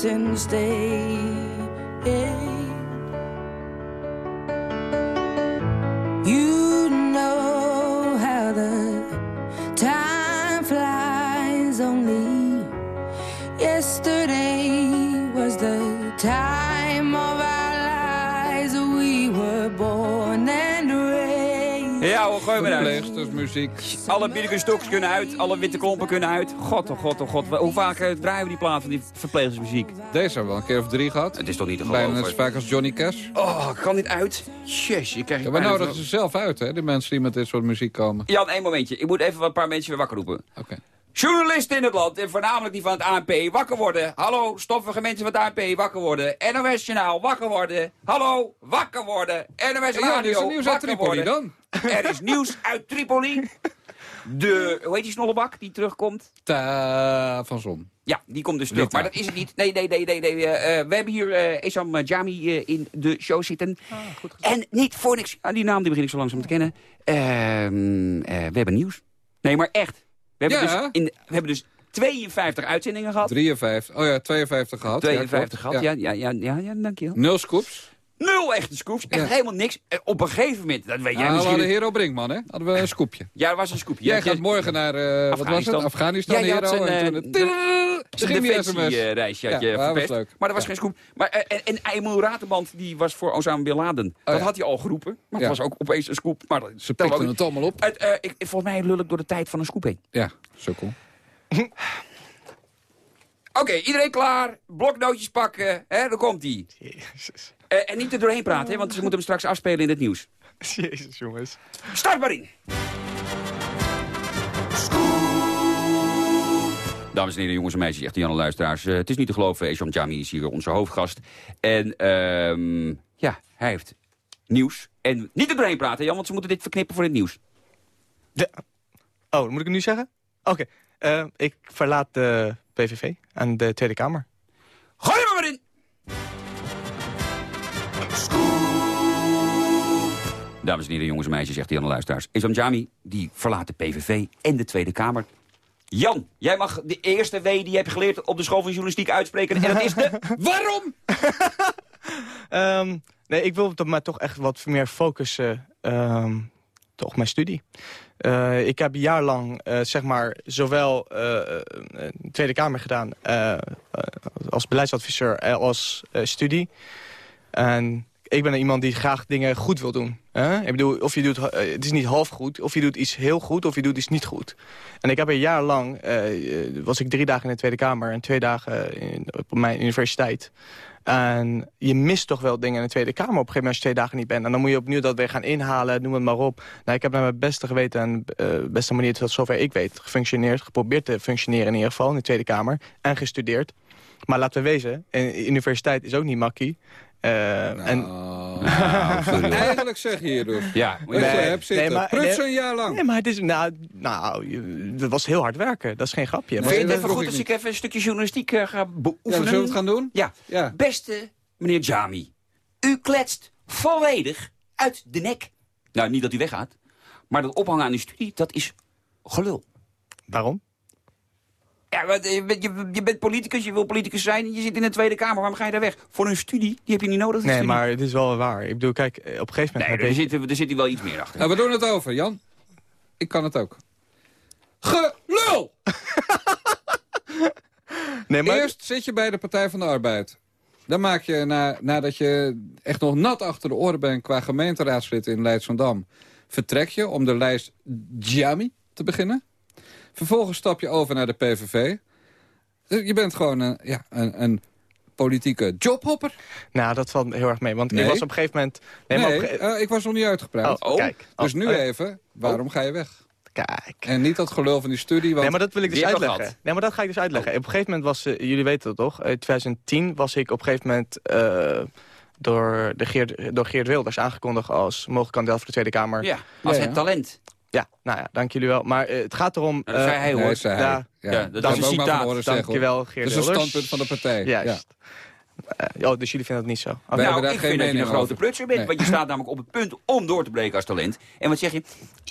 Speaker 5: since day
Speaker 6: Verpleegstersmuziek.
Speaker 5: Alle Birkenstocks kunnen uit, alle witte klompen kunnen uit. God, oh god, oh god. Hoe vaak eh, draaien we die plaat van die verpleegstersmuziek?
Speaker 6: Deze hebben we een keer of drie gehad.
Speaker 5: Het is toch niet te
Speaker 6: Bijna
Speaker 5: geloven?
Speaker 6: net zo vaak als Johnny Cash.
Speaker 5: Oh, kan dit uit? Jezus, je krijgt
Speaker 6: Ja, we nodigen ze zelf uit, hè, die mensen die met dit soort muziek komen.
Speaker 5: Jan, één momentje. Ik moet even wat een paar mensen weer wakker roepen.
Speaker 6: Oké.
Speaker 5: Journalisten in het land, en voornamelijk die van het ANP, wakker worden. Hallo, stoffige mensen van het ANP, wakker worden. NOS Journaal, wakker worden. Hallo, wakker worden. NOS
Speaker 6: Ja,
Speaker 5: Radio, (laughs)
Speaker 6: er is nieuws uit Tripoli
Speaker 5: worden. Er is nieuws uit Tripoli. De, hoe heet die snollebak die terugkomt?
Speaker 6: Ta van Zon.
Speaker 5: Ja, die komt dus terug.
Speaker 6: Lita.
Speaker 5: Maar dat is het niet. Nee, nee, nee, nee. nee. eh, eh, we hebben hier eh Esam Jami in de show zitten. en niet voor niks. Ah, die naam die begin ik zo langzaam te kennen. Ehm, eh, we hebben nieuws. Nee, maar echt. We hebben,
Speaker 6: Ja.
Speaker 5: dus, in, we hebben dus 52 uitzendingen gehad.
Speaker 6: 53. Oh ja, 52 gehad.
Speaker 5: 52
Speaker 6: ja,
Speaker 5: gehad, ja, ja, ja, ja, ja dankjewel.
Speaker 6: Nul scoops.
Speaker 5: Nul echte scoops, echt
Speaker 6: Ja.
Speaker 5: helemaal niks. En op een gegeven moment, dat weet jij
Speaker 6: we
Speaker 5: misschien...
Speaker 6: hadden Hero Brinkman, hè? Hadden we een scoopje.
Speaker 5: Ja, er was een scoopje.
Speaker 6: Jij
Speaker 5: Ja,
Speaker 6: gaat
Speaker 5: je-
Speaker 6: morgen naar, eh, wat was het?
Speaker 5: Afghanistan. Ja, je had
Speaker 6: Hero.
Speaker 5: zijn,
Speaker 6: en
Speaker 5: eh,
Speaker 6: toen, sms.
Speaker 5: defensiereisje had
Speaker 6: Ja, dat was
Speaker 5: verpest.
Speaker 6: leuk.
Speaker 5: Maar dat was geen scoop. Maar, eh, en, en Emil Raterband, die was voor Osama Bin Laden. dat
Speaker 6: Oh ja.
Speaker 5: had hij al geroepen. Maar
Speaker 6: Ja.
Speaker 5: het was ook opeens een scoop. Maar dat
Speaker 6: Ze
Speaker 5: we
Speaker 6: pikten het allemaal op.
Speaker 5: Het, eh, ik, volgens mij lul ik door de tijd van een scoop heen.
Speaker 6: Ja, sukkel.
Speaker 5: Oké, iedereen klaar. Bloknootjes pakken. Hè, daar komt hij.
Speaker 12: Jezus.
Speaker 5: En niet er doorheen praten, hè, want ze moeten hem straks afspelen in het nieuws. (laughs)
Speaker 12: Jezus, jongens.
Speaker 5: Start maar in. Dames en heren, jongens en meisjes, echt Janne luisteraars. eh, het is niet te geloven, Esham Jami is hier onze hoofdgast. En ehm, ja, hij heeft nieuws. En niet er doorheen praten, Jan, want ze moeten dit verknippen voor het nieuws.
Speaker 12: De... Oh, moet ik het nu zeggen? Oké. eh, ik verlaat de PVV en de Tweede Kamer.
Speaker 5: Gooi hem er maar in! Dames en heren, jongens en meisjes, zegt Janne luisteraars. Esham Jami, die verlaat de PVV en de Tweede Kamer. Jan, jij mag de eerste W die je hebt geleerd op de school van journalistiek uitspreken. En dat is de... (laughs) Waarom?
Speaker 12: Ehm, nee, ik wil maar toch echt wat meer focussen ehm, toch op mijn studie. Eh, ik heb jaarlang eh, zeg maar zowel eh, Tweede Kamer gedaan als beleidsadviseur als studie. En ik ben iemand die graag dingen goed wil doen. Ik bedoel, of je doet, eh, het is niet half goed, of je doet iets heel goed, of je doet iets niet goed. En ik heb een jaar lang, eh, eh, was ik drie dagen in de Tweede Kamer en twee dagen op mijn universiteit. En je mist toch wel dingen in de Tweede Kamer op een gegeven moment als je twee dagen niet bent. En dan moet je opnieuw dat weer gaan inhalen, noem het maar op. Nou, ik heb naar mijn beste geweten en eh, beste manier, tot zover ik weet, gefunctioneerd. Geprobeerd te functioneren in ieder geval in de Tweede Kamer. En gestudeerd. Maar laten we wezen, universiteit is ook niet makkie. Eh, en, (laughs)
Speaker 6: Eigenlijk zeg je hier dus.
Speaker 5: Ja,
Speaker 6: je hebt zitten. Prutsen een jaar lang.
Speaker 12: Nee, maar het is, nou, nou, dat was heel hard werken. Dat is geen grapje.
Speaker 5: Vind
Speaker 12: Maar-
Speaker 5: je het even goed als ik even een stukje journalistiek eh, ga beoefenen?
Speaker 6: zullen we het gaan doen?
Speaker 5: Ja.
Speaker 6: Ja.
Speaker 5: Beste meneer Jami, u kletst volledig uit de nek. Nou, niet dat u weggaat, maar dat ophangen aan uw studie, dat is gelul.
Speaker 12: Waarom?
Speaker 5: Ja, want je, bent- je, je bent politicus, je wil politicus zijn, en je zit in de Tweede Kamer. Waarom ga je daar weg? Voor een studie, die heb je niet nodig.
Speaker 12: Nee,
Speaker 5: studie.
Speaker 12: maar het is wel waar. Ik bedoel, kijk, eh, op een gegeven moment...
Speaker 5: Nee, er zit, er zit hier wel iets meer achter.
Speaker 6: Nou, we doen het over, Jan. Ik kan het ook. Gelul! (laughs)
Speaker 12: Nee, maar...
Speaker 6: Eerst zit je bij de Partij van de Arbeid. Dan maak je, na, nadat je echt nog nat achter de oren bent... qua gemeenteraadslid in Leidschendam... vertrek je om de lijst Jami te beginnen. Vervolgens stap je over naar de PVV. Dus Je bent gewoon een, ja, een, een politieke jobhopper.
Speaker 12: Nou, dat valt heel erg mee. Want
Speaker 6: Nee.
Speaker 12: ik was op een gegeven moment...
Speaker 6: Nee,
Speaker 12: maar
Speaker 6: eh, ik was nog niet uitgepraat.
Speaker 12: Oh, kijk.
Speaker 6: Dus
Speaker 12: Oh,
Speaker 6: nu
Speaker 12: oh.
Speaker 6: even, waarom ga je weg?
Speaker 12: Kijk.
Speaker 6: En niet dat gelul van die studie. Want
Speaker 12: Nee, maar dat wil ik dus uitleggen. Nee, maar dat ga ik dus uitleggen. Op een gegeven moment was, eh, jullie weten dat toch, in 2010 was ik op een gegeven moment eh, door, de Geert, door Geert Wilders aangekondigd als mogelijk kandidaat voor de Tweede Kamer.
Speaker 5: Ja, als het talent.
Speaker 12: Ja, nou ja, dank jullie wel. Maar eh, het gaat erom...
Speaker 5: Dat zei
Speaker 12: eh,
Speaker 5: hij, hoor.
Speaker 6: Nee, zei hij.
Speaker 12: Ja,
Speaker 6: Ja,
Speaker 5: Ja, dat is een citaat.
Speaker 6: zeggen,
Speaker 12: Dankjewel,
Speaker 6: hoor.
Speaker 12: Geert
Speaker 6: Dat is een standpunt van de partij.
Speaker 12: Juist. Eh, oh, dus jullie vinden dat niet zo?
Speaker 5: Nou,
Speaker 6: daar
Speaker 5: ik
Speaker 6: geen
Speaker 5: vind dat je een grote
Speaker 6: over.
Speaker 5: prutser bent.
Speaker 6: Nee.
Speaker 5: Want je staat namelijk op het punt om door te breken als talent. En wat zeg je?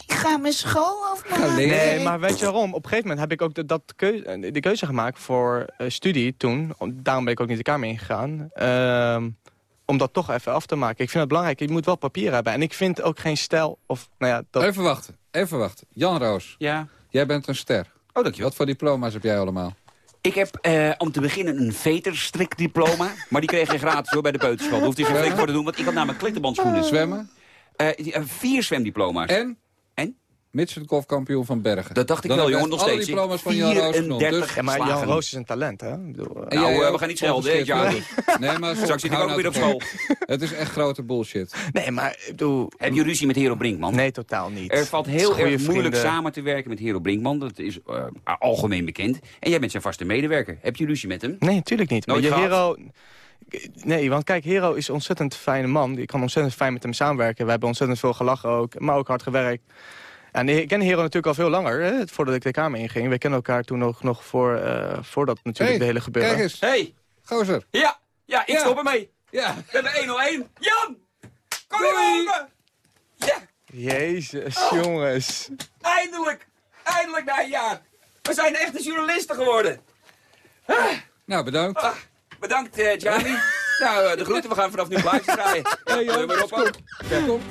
Speaker 5: Ik ga mijn school afmaken.
Speaker 12: Nee, maar weet je waarom? Op een gegeven moment heb ik ook de, dat keu eh, de keuze gemaakt voor eh, studie toen. Om- Daarom ben ik ook niet de Kamer ingegaan. Ehm, om dat toch even af te maken. Ik vind het belangrijk, je moet wel papier hebben. En ik vind ook geen stijl of... Nou ja, dat...
Speaker 6: Even wachten, even wachten. Jan Roos,
Speaker 5: Ja.
Speaker 6: jij bent een ster.
Speaker 5: Oh, dankjewel.
Speaker 6: Wat voor diploma's heb jij allemaal?
Speaker 5: Ik heb eh, om te beginnen een veterstrikdiploma. (laughs) maar die kreeg je gratis hoor bij de peuterschool. Daar hoefde je geen voor te doen, want ik had namelijk klittenbandschoenen.
Speaker 6: Zwemmen?
Speaker 5: Eh, vier zwemdiploma's.
Speaker 6: En?
Speaker 5: En?
Speaker 6: Midgetgolf kampioen van Bergen.
Speaker 5: Dat dacht ik
Speaker 6: Dan
Speaker 5: wel, jongen, nog
Speaker 6: alle
Speaker 5: steeds.
Speaker 6: diploma's van Jan Roos genoemd.
Speaker 5: 34
Speaker 6: Dus,
Speaker 12: maar Jan. Roos is een talent, hè? Ik bedoel, eh,
Speaker 6: En
Speaker 5: Nou,
Speaker 6: jij
Speaker 5: eh, we gaan niet schelden,
Speaker 6: Volgens
Speaker 5: Jamie.
Speaker 6: Nee, maar (laughs)
Speaker 5: Straks zit ik ook
Speaker 6: nou
Speaker 5: weer op school.
Speaker 6: Het is echt grote bullshit.
Speaker 12: Nee, maar ik bedoel...
Speaker 5: Heb je ruzie met Hero Brinkman?
Speaker 12: Nee, totaal niet.
Speaker 5: Er valt
Speaker 12: Het
Speaker 5: heel erg moeilijk
Speaker 12: vrienden.
Speaker 5: samen te werken met Hero Brinkman. Dat is eh, algemeen bekend. En jij bent zijn vaste medewerker. Heb je ruzie met hem?
Speaker 12: Nee, natuurlijk niet.
Speaker 5: Nooit
Speaker 12: maar je
Speaker 5: gehad?
Speaker 12: Hero... Nee, want kijk, Hero is een ontzettend fijne man. Ik kan ontzettend fijn met hem samenwerken. We hebben ontzettend veel gelachen ook, maar ook hard gewerkt. En ik ken Hero natuurlijk al veel langer, hè, voordat ik de Kamer inging. We kennen elkaar toen nog, nog voor, eh, voordat natuurlijk
Speaker 6: Hey,
Speaker 12: de hele gebeuren.
Speaker 6: Kijk eens,
Speaker 5: Hey,
Speaker 6: gozer.
Speaker 5: ja, ja, ik
Speaker 6: Ja.
Speaker 5: stop ermee.
Speaker 6: Ja.
Speaker 5: We hebben 101. Jan! Kom hier boven! Ja,
Speaker 12: Jezus, jongens.
Speaker 5: eindelijk! Eindelijk na een jaar. We zijn echte journalisten geworden.
Speaker 6: Nou, bedankt.
Speaker 5: Ah, bedankt, eh Jamie. (laughs) nou, eh, de groeten. We gaan vanaf nu plaatjes draaien.
Speaker 6: Hey,
Speaker 5: op, ook.
Speaker 6: Kom.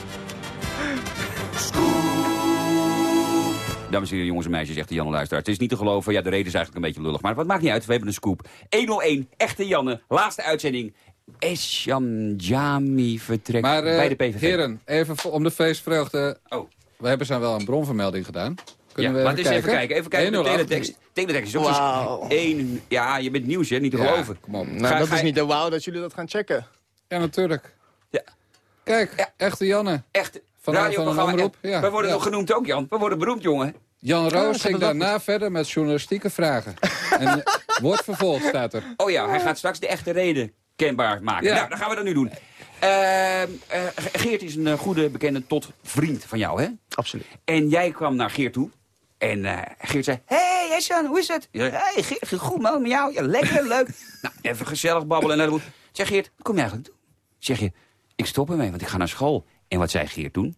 Speaker 5: Dames en heren, jongens en meisjes, zegt de Janne Luisteraar. Het is niet te geloven, ja, de reden is eigenlijk een beetje lullig. Maar wat maakt niet uit, we hebben een scoop. 101, echte Janne, laatste uitzending. Eshan Jami vertrekt
Speaker 6: Maar eh,
Speaker 5: bij de PVV.
Speaker 6: heren, even voor- om de feestvreugde.
Speaker 5: Oh.
Speaker 6: We hebben zijn wel een bronvermelding gedaan.
Speaker 5: Ja,
Speaker 6: Kunnen we
Speaker 5: laat eens even kijken. Even kijken de
Speaker 6: 108.
Speaker 5: teletext. Teletext is ook
Speaker 12: Wauw.
Speaker 5: één... Ja, je bent nieuws, hè? Niet te
Speaker 6: Ja,
Speaker 5: geloven.
Speaker 6: kom op.
Speaker 12: Nou,
Speaker 5: Ga-
Speaker 12: dat
Speaker 5: ga
Speaker 12: is niet de wauw dat jullie dat gaan checken.
Speaker 6: Ja, natuurlijk.
Speaker 5: Ja.
Speaker 6: Kijk,
Speaker 5: Ja.
Speaker 6: echte Janne.
Speaker 5: Echt,
Speaker 6: Van-
Speaker 5: radioprogramma.
Speaker 6: van een omroep,
Speaker 5: En
Speaker 6: ja,
Speaker 5: We worden
Speaker 6: ja.
Speaker 5: nog genoemd ook, Jan. We worden beroemd, jongen.
Speaker 6: Jan Roos ging daarna verder met journalistieke vragen. en eh, (laughs) wordt vervolgd, staat er.
Speaker 5: Oh ja, hij gaat straks de echte reden kenbaar maken.
Speaker 6: Ja.
Speaker 5: Nou, dan gaan we dat nu doen. Ehm, eh, Geert is een eh, goede bekende tot vriend van jou, hè?
Speaker 12: Absoluut.
Speaker 5: En jij kwam naar Geert toe. En eh, Geert zei, hey Esjan, hoe is het? Ja, hey Geert, goed man, met jou. Ja, lekker, leuk. (laughs) nou, even gezellig babbelen. En dan zeg Geert, wat kom je eigenlijk doen? Zeg je, ik stop ermee, want ik ga naar school. En wat zei Geert toen?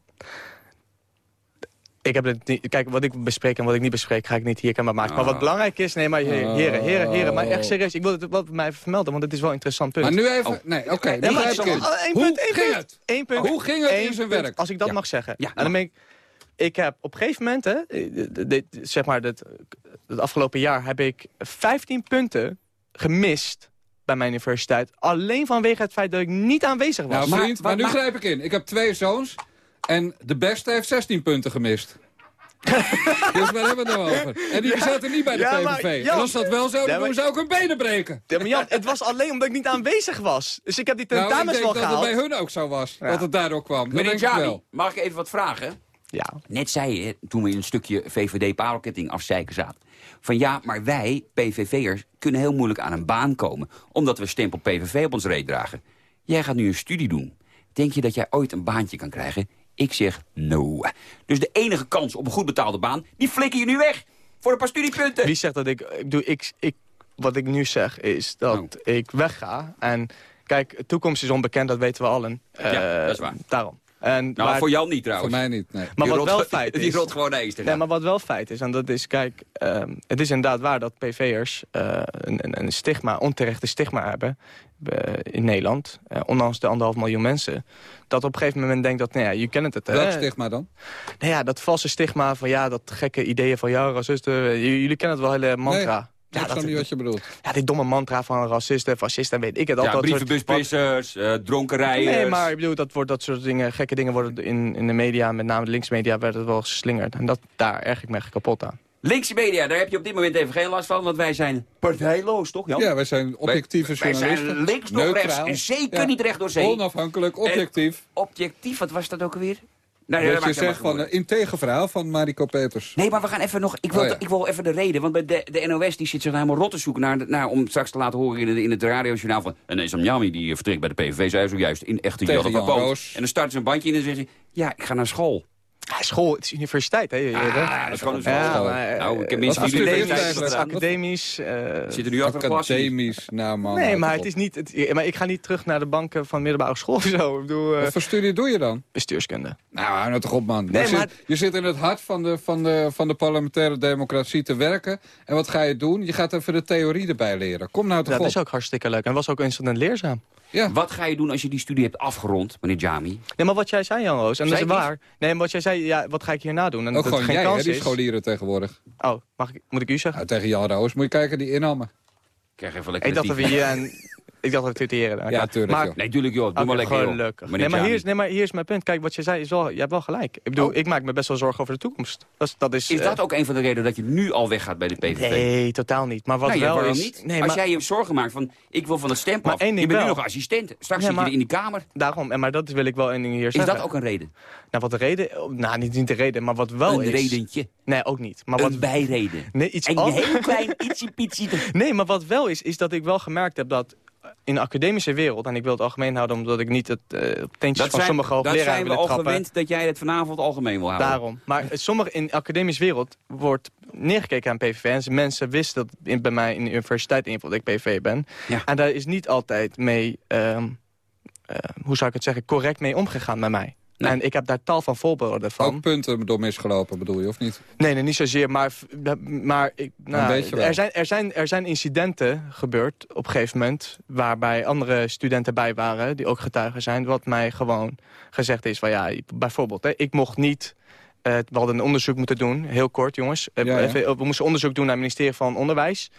Speaker 12: Ik heb het niet, kijk, wat ik bespreek en wat ik niet bespreek, ga ik niet hier kenbaar maken. Maar wat
Speaker 5: Ah.
Speaker 12: belangrijk is, nee, maar heren, heren, heren, heren, maar echt serieus, ik wil het wel mij even vermelden, want het is wel een interessant punt.
Speaker 6: Maar nu even...
Speaker 5: Oh.
Speaker 6: Nee, oké,
Speaker 5: Nee, maar is
Speaker 6: het.
Speaker 12: Oh, één
Speaker 6: Hoe
Speaker 12: punt, één
Speaker 6: ging
Speaker 12: punt.
Speaker 6: het?
Speaker 12: Eén punt.
Speaker 6: Hoe ging het in zijn
Speaker 12: punt,
Speaker 6: werk?
Speaker 12: Als ik dat
Speaker 5: Ja.
Speaker 12: mag zeggen.
Speaker 5: Ja,
Speaker 12: en dan ben ik, ik heb op een gegeven moment, hè, dit, dit- zeg maar, dit, het afgelopen jaar heb ik 15 punten gemist bij mijn universiteit. Alleen vanwege het feit dat ik niet aanwezig was.
Speaker 6: Nou,
Speaker 5: Maar-
Speaker 6: vriend, maar,
Speaker 5: maar-
Speaker 6: nu
Speaker 5: maar-
Speaker 6: grijp ik in. Ik heb twee zoons en de beste heeft 16 punten gemist. (laughs) dus waar hebben we het nou over? En die
Speaker 12: Ja,
Speaker 6: zaten niet bij de
Speaker 12: ja,
Speaker 6: PVV. Als dat wel zo,
Speaker 12: Ja,
Speaker 6: dan ze ook hun benen breken.
Speaker 12: Ja, maar Jan, het was alleen omdat ik niet aanwezig was. Dus ik heb die
Speaker 6: Nou, ik
Speaker 12: tentamens
Speaker 6: denk
Speaker 12: wel
Speaker 6: dat het
Speaker 12: gehaald.
Speaker 6: bij hun ook zo was.
Speaker 12: Ja.
Speaker 6: Dat het daardoor kwam. Dat
Speaker 5: Meneer
Speaker 6: denk ik
Speaker 5: Jami,
Speaker 6: wel.
Speaker 5: mag ik even wat vragen?
Speaker 12: Ja.
Speaker 5: Net zei je, toen we in een stukje VVD-parelketting afzeiken zaten... van ja, maar wij, PVV'ers, kunnen heel moeilijk aan een baan komen... omdat we stempel PVV op ons reet dragen. Jij gaat nu een studie doen. Denk je dat jij ooit een baantje kan krijgen? Ik zeg no. Dus de enige kans op een goed betaalde baan, die flikker je nu weg. Voor een paar studiepunten.
Speaker 12: Wie zegt dat ik... ik, bedoel, ik, ik wat ik nu zeg is dat
Speaker 5: Oh.
Speaker 12: ik wegga. En kijk, de toekomst is onbekend, dat weten we allen.
Speaker 5: Ja,
Speaker 12: Eh,
Speaker 5: dat is waar.
Speaker 12: Daarom. En,
Speaker 5: Nou,
Speaker 12: maar,
Speaker 5: voor jou niet
Speaker 6: Voor
Speaker 5: trouwens.
Speaker 6: mij niet, nee.
Speaker 12: maar
Speaker 5: Die
Speaker 12: wat
Speaker 5: rot-
Speaker 12: wel (laughs) feit is...
Speaker 5: Die rot gewoon eens te
Speaker 12: Nee, maar wat wel feit is, en dat is, kijk, ehm, het is inderdaad waar dat PV'ers eh, een, een, een stigma, onterechte stigma hebben eh, in Nederland. eh, ondanks de anderhalf miljoen mensen. Dat op een gegeven moment denkt dat, nou ja, je kent het. hè.
Speaker 6: Welk stigma dan?
Speaker 12: Nou ja, dat valse stigma van ja, dat gekke ideeën van jou, racisten. Jullie kennen het wel, hele mantra.
Speaker 6: Nee,
Speaker 12: ja,
Speaker 6: ik snap niet wat je bedoelt.
Speaker 12: ja, die domme mantra van racisten, fascisten, weet ik het.
Speaker 5: Ja, brievenbuspissers, eh dronkenrijders.
Speaker 12: Nee, maar ik bedoel, dat, wordt, dat soort dingen, gekke dingen worden in, in de media, met name de linksmedia, werd het wel geslingerd. En dat, daar erg ik me echt kapot aan.
Speaker 5: Linkse media, daar heb je op dit moment even geen last van, want wij zijn partijloos, toch Jan?
Speaker 6: Ja, wij zijn objectieve
Speaker 5: wij,
Speaker 6: journalisten.
Speaker 5: Wij zijn links nog rechts en zeker
Speaker 6: Ja.
Speaker 5: niet recht door zee.
Speaker 6: Onafhankelijk, objectief.
Speaker 5: En objectief, wat was dat ook alweer? Nou,
Speaker 6: dat
Speaker 5: dat
Speaker 6: je zegt van een integer verhaal van Mariko Peters.
Speaker 5: Nee, maar we gaan even nog... Ik wil,
Speaker 6: Oh, ja.
Speaker 5: ik wil even de reden, want bij de, de NOS die zit zich helemaal rot te zoeken... Naar, naar, om straks te laten horen in, het- in het radiojournaal van... En Esam Yami, die vertrekt bij de PVV, zei zojuist in echte
Speaker 6: Tegen
Speaker 5: Jan.
Speaker 6: Roos.
Speaker 5: En dan starten ze een bandje in en zeggen ze... Ja, ik ga naar school.
Speaker 12: Ja, school, het is universiteit, hè? je-
Speaker 5: Ah, dat is gewoon een
Speaker 12: ja,
Speaker 5: school.
Speaker 12: maar, eh,
Speaker 5: Nou, ik heb mensen die
Speaker 12: academisch, is academisch. eh,
Speaker 5: Zitten nu achter een glas.
Speaker 6: Academisch, nou man.
Speaker 12: Nee,
Speaker 6: houd
Speaker 12: maar het is niet. Het, maar ik ga niet terug naar de banken van middelbare school of zo. Ik bedoel, eh,
Speaker 6: Wat voor studie doe je dan?
Speaker 12: bestuurskunde.
Speaker 6: Nou, hou nou toch op, man.
Speaker 12: Nee,
Speaker 6: je,
Speaker 12: maar-
Speaker 6: zit, je zit in het hart van de, van, de, van de parlementaire democratie te werken. En wat ga je doen? Je gaat even de theorie erbij leren. Kom nou toch
Speaker 12: Ja, dat
Speaker 6: op.
Speaker 12: is ook hartstikke leuk. En was ook instant leerzaam.
Speaker 6: Ja.
Speaker 5: Wat ga je doen als je die studie hebt afgerond, meneer Jami?
Speaker 12: Nee, maar wat jij zei, Jan Roos, en dat
Speaker 5: Zei
Speaker 12: is
Speaker 5: ik
Speaker 12: waar. Nee, maar wat jij zei, ja, wat ga ik hierna doen? En
Speaker 6: Ook
Speaker 12: dat
Speaker 6: gewoon
Speaker 12: het geen
Speaker 6: jij, hè,
Speaker 12: kans
Speaker 6: die
Speaker 12: is.
Speaker 6: scholieren tegenwoordig.
Speaker 12: Oh, mag ik, moet ik u zeggen?
Speaker 6: Nou, tegen Jan Roos moet je kijken die inhammen.
Speaker 5: Krijg even lekker
Speaker 12: Ik dacht dat we hier... En, ik dacht dat we tutoriëren.
Speaker 6: Ja, tuurlijk,
Speaker 12: Maar,
Speaker 6: joh.
Speaker 5: Nee, tuurlijk joh. Doe maar lekker
Speaker 12: gelukkig. Nee maar, hier is, nee, maar hier is mijn punt. Kijk, wat je zei, is wel, je hebt wel gelijk. Ik bedoel, ik maak me best wel zorgen over de toekomst. Dat is, dat is,
Speaker 5: Is
Speaker 12: eh,
Speaker 5: dat ook een van de redenen dat je nu al weggaat bij de PVV?
Speaker 12: Nee, totaal niet. Maar wat
Speaker 5: nou,
Speaker 12: wel is...
Speaker 5: niet?
Speaker 12: Nee,
Speaker 5: Als
Speaker 12: maar,
Speaker 5: jij je zorgen maakt van, ik wil van het stemp af. Je bent nu nog assistent. Straks zit je in die kamer.
Speaker 12: Daarom, en maar dat wil ik wel één ding hier
Speaker 5: Is dat ook een reden?
Speaker 12: Nou, wat de reden... Nou, niet, niet de reden, maar wat wel
Speaker 5: een
Speaker 12: is...
Speaker 5: redentje.
Speaker 12: Nee, ook niet. Maar wat,
Speaker 5: Een bijreden.
Speaker 12: nee, iets
Speaker 5: En
Speaker 12: anders.
Speaker 5: heel klein (laughs) ietsie pietsie.
Speaker 12: Nee, maar wat wel is, is dat ik wel gemerkt heb dat in de academische wereld... en ik wil het algemeen houden omdat ik niet het eh, op teentjes
Speaker 5: Dat
Speaker 12: van
Speaker 5: zijn,
Speaker 12: sommige
Speaker 5: dat
Speaker 12: hoogleraren
Speaker 5: zijn we
Speaker 12: wil
Speaker 5: al
Speaker 12: trappen.
Speaker 5: gewend dat jij het vanavond algemeen wil houden.
Speaker 12: Daarom. Maar sommige in de academische wereld wordt neergekeken aan PVV. En ze- mensen wisten dat in, bij mij in de universiteit in dat ik PVV ben.
Speaker 5: Ja.
Speaker 12: En daar is niet altijd mee, ehm, eh, hoe zou ik het zeggen, correct mee omgegaan bij mij.
Speaker 5: Nee.
Speaker 12: En ik heb daar tal van voorbeelden van.
Speaker 6: Ook punten door misgelopen bedoel je, of niet?
Speaker 12: Nee, nee, niet zozeer, maar, maar ik, nou,
Speaker 6: beetje wel.
Speaker 12: er, zijn, er, zijn, er zijn incidenten gebeurd op een gegeven moment... waarbij andere studenten bij waren, die ook getuigen zijn... wat mij gewoon gezegd is van ja, bijvoorbeeld, hè, ik mocht niet... eh, we hadden een onderzoek moeten doen, heel kort jongens. Eh,
Speaker 6: Ja, ja.
Speaker 12: even- we moesten onderzoek doen naar het ministerie van Onderwijs.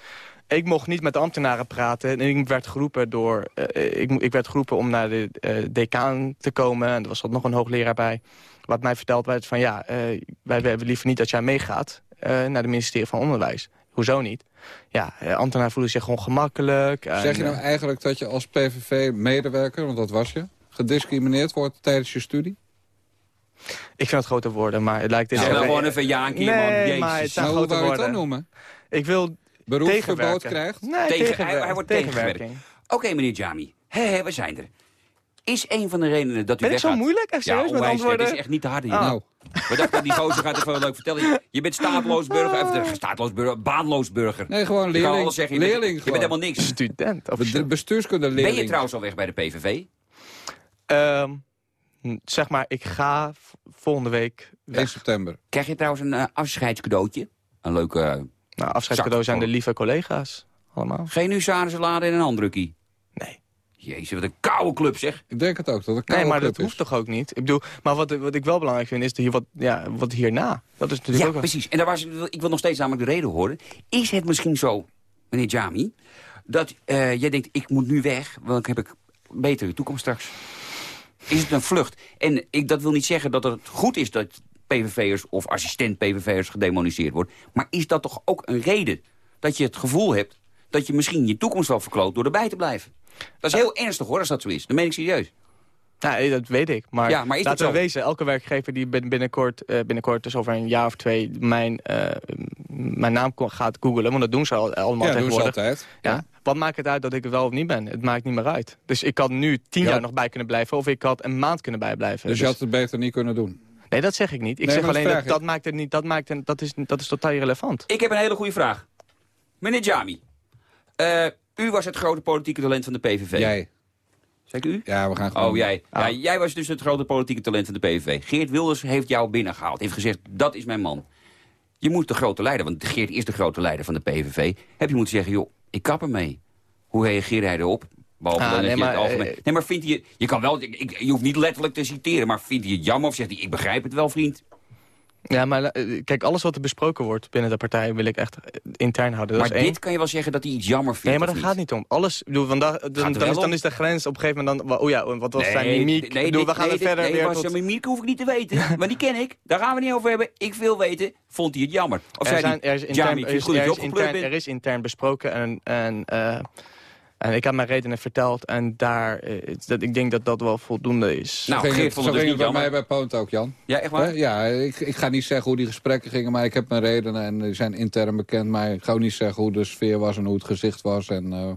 Speaker 12: Ik mocht niet met de ambtenaren praten. En ik werd geroepen, door, eh, ik, ik werd geroepen om naar de eh, decaan te komen. En er was ook nog een hoogleraar bij. Wat mij verteld werd van ja, eh, wij hebben liever niet dat jij meegaat eh, naar het ministerie van Onderwijs. Hoezo niet? Ja, eh, ambtenaren voelen zich gewoon gemakkelijk. en,
Speaker 6: Zeg je nou eigenlijk dat je als PVV-medewerker, want dat was je... gediscrimineerd wordt tijdens je studie?
Speaker 12: ik vind het grote woorden, maar het lijkt...
Speaker 5: Zeg
Speaker 12: dit-
Speaker 5: nou gewoon even ja
Speaker 12: Nee,
Speaker 5: man. Jezus.
Speaker 12: maar het zijn
Speaker 6: Nou, hoe
Speaker 12: grote
Speaker 6: wou je het dan noemen?
Speaker 12: Ik wil
Speaker 6: Beroepsverbod krijgt?
Speaker 12: Nee,
Speaker 5: Tegen- hij- hij wordt
Speaker 12: tegenwerking.
Speaker 5: Oké, meneer Jami. Hé, we zijn er. Is een van de redenen dat u
Speaker 12: Ben ik zo moeilijk? Echt serieus
Speaker 5: ja,
Speaker 12: met
Speaker 5: onwijs.
Speaker 12: antwoorden?
Speaker 5: Het is echt niet te hard hier.
Speaker 12: Oh.
Speaker 6: Nou,
Speaker 5: We dachten, die gozer gaat even leuk vertellen. Je bent staatloos burger, of, eh, staatloos burger, baanloos burger.
Speaker 6: nee, gewoon
Speaker 5: Je
Speaker 6: leerling.
Speaker 5: alles zeggen, je bent,
Speaker 6: leerling
Speaker 5: je bent helemaal niks.
Speaker 12: Student. Of
Speaker 6: Be- bestuurskunde
Speaker 5: Ben
Speaker 6: leerling.
Speaker 5: je trouwens al weg bij de PVV?
Speaker 12: Ehm, hm, zeg maar, ik ga volgende week
Speaker 6: 1
Speaker 12: weg.
Speaker 6: september.
Speaker 5: Krijg je trouwens een eh, afscheidscadeautje? Een leuke... eh,
Speaker 12: Nou, afscheidscadeau zijn de
Speaker 5: Zak-
Speaker 12: lieve collega's. Allemaal.
Speaker 5: geen huzarensalade en een handdrukkie?
Speaker 12: Nee.
Speaker 5: Jezus, wat een koude club zeg.
Speaker 6: Ik denk het ook, dat het een
Speaker 12: Nee,
Speaker 6: koude
Speaker 12: maar
Speaker 6: club
Speaker 12: dat hoeft
Speaker 6: is.
Speaker 12: toch ook niet? Ik bedoel, maar wat, wat ik wel belangrijk vind, is de hier wat, ja, wat hierna. Dat is natuurlijk
Speaker 5: Ja,
Speaker 12: ook...
Speaker 5: precies. En daar was, ik wil nog steeds namelijk de reden horen. Is het misschien zo, meneer Jami, dat eh, jij denkt, ik moet nu weg, want dan heb ik een betere toekomst straks? Is het een vlucht? En ik, dat wil niet zeggen dat het goed is dat PVV'ers of assistent-PVV'ers gedemoniseerd worden. Maar is dat toch ook een reden dat je het gevoel hebt dat je misschien je toekomst wel verkloot door erbij te blijven? Dat is heel ernstig hoor, als dat zo is. Dat meen ik serieus.
Speaker 12: Ja, eh, dat weet ik. Maar,
Speaker 5: Ja,
Speaker 12: laten we
Speaker 5: zo?
Speaker 12: wezen, elke werkgever die bin- binnenkort, eh, binnenkort dus over een jaar of twee, mijn, eh, mijn naam gaat googelen. Want dat doen ze al, allemaal
Speaker 6: Ja, doen ze
Speaker 12: tegenwoordig.
Speaker 6: altijd.
Speaker 12: Ja. Wat maakt het uit dat ik er wel of niet ben? Het maakt niet meer uit. Dus ik had nu tien
Speaker 6: Ja.
Speaker 12: jaar nog bij kunnen blijven. Of ik had een maand kunnen bijblijven.
Speaker 6: Dus je had het beter niet kunnen doen.
Speaker 12: Nee, dat zeg ik niet. Ik
Speaker 6: Nee,
Speaker 12: zeg alleen dat, dat maakt het niet. Dat, maakt het, dat, is, dat is totaal irrelevant.
Speaker 5: Ik heb een hele goede vraag. Meneer Jami, eh, u was het grote politieke talent van de PVV.
Speaker 6: Jij.
Speaker 5: Zeg ik u?
Speaker 6: Ja, we gaan gewoon...
Speaker 5: Oh, jij. Ja, jij was dus het grote politieke talent van de PVV. Geert Wilders heeft jou binnengehaald. Heeft gezegd, dat is mijn man. Je moet de grote leider, want Geert is de grote leider van de PVV. Heb je moeten zeggen, joh, ik kap ermee. Hoe reageerde hij erop? Behalve
Speaker 12: Ah,
Speaker 5: dan
Speaker 12: nee,
Speaker 5: je het
Speaker 12: maar,
Speaker 5: algemeen...
Speaker 12: eh,
Speaker 5: nee, maar vindt hij... Je kan wel... Ik, je hoeft niet letterlijk te citeren, maar vindt hij het jammer of zegt hij... Ik begrijp het wel, vriend.
Speaker 12: Ja, maar eh, kijk, alles wat er besproken wordt binnen de partij... wil ik echt eh, intern houden. Dat
Speaker 5: maar
Speaker 12: is
Speaker 5: dit
Speaker 12: één.
Speaker 5: kan je wel zeggen dat hij iets jammer vindt.
Speaker 12: Nee, maar dat
Speaker 5: niet?
Speaker 12: gaat niet om. Alles, bedoel, da- dan, dan, is, dan is de grens op een gegeven moment... Dan, oh ja, wat was zijn mimiek?
Speaker 5: Nee,
Speaker 12: bedoel, we gaan
Speaker 5: nee,
Speaker 12: er verder
Speaker 5: nee,
Speaker 12: weer
Speaker 5: maar
Speaker 12: tot...
Speaker 5: zijn mimiek hoef ik niet te weten. (laughs) maar die ken ik. Daar gaan we niet over hebben. Ik wil weten, vond hij het jammer? Of
Speaker 12: er, zijn, er, is intern, er, is, er, intern,
Speaker 5: bent.
Speaker 12: er is intern besproken en, en, en ik heb mijn redenen verteld. En daar, eh, dat, ik denk dat dat wel voldoende is.
Speaker 5: Nou,
Speaker 6: zo ging het,
Speaker 5: vond
Speaker 6: zo
Speaker 5: dus
Speaker 6: ging het
Speaker 5: niet
Speaker 6: bij
Speaker 5: jammer.
Speaker 6: mij bij Poont ook, Jan.
Speaker 5: Ja, echt waar?
Speaker 6: Ja, ik, ik ga niet zeggen hoe die gesprekken gingen, maar ik heb mijn redenen en die zijn intern bekend. Maar ik ga ook niet zeggen hoe de sfeer was en hoe het gezicht was. En, eh,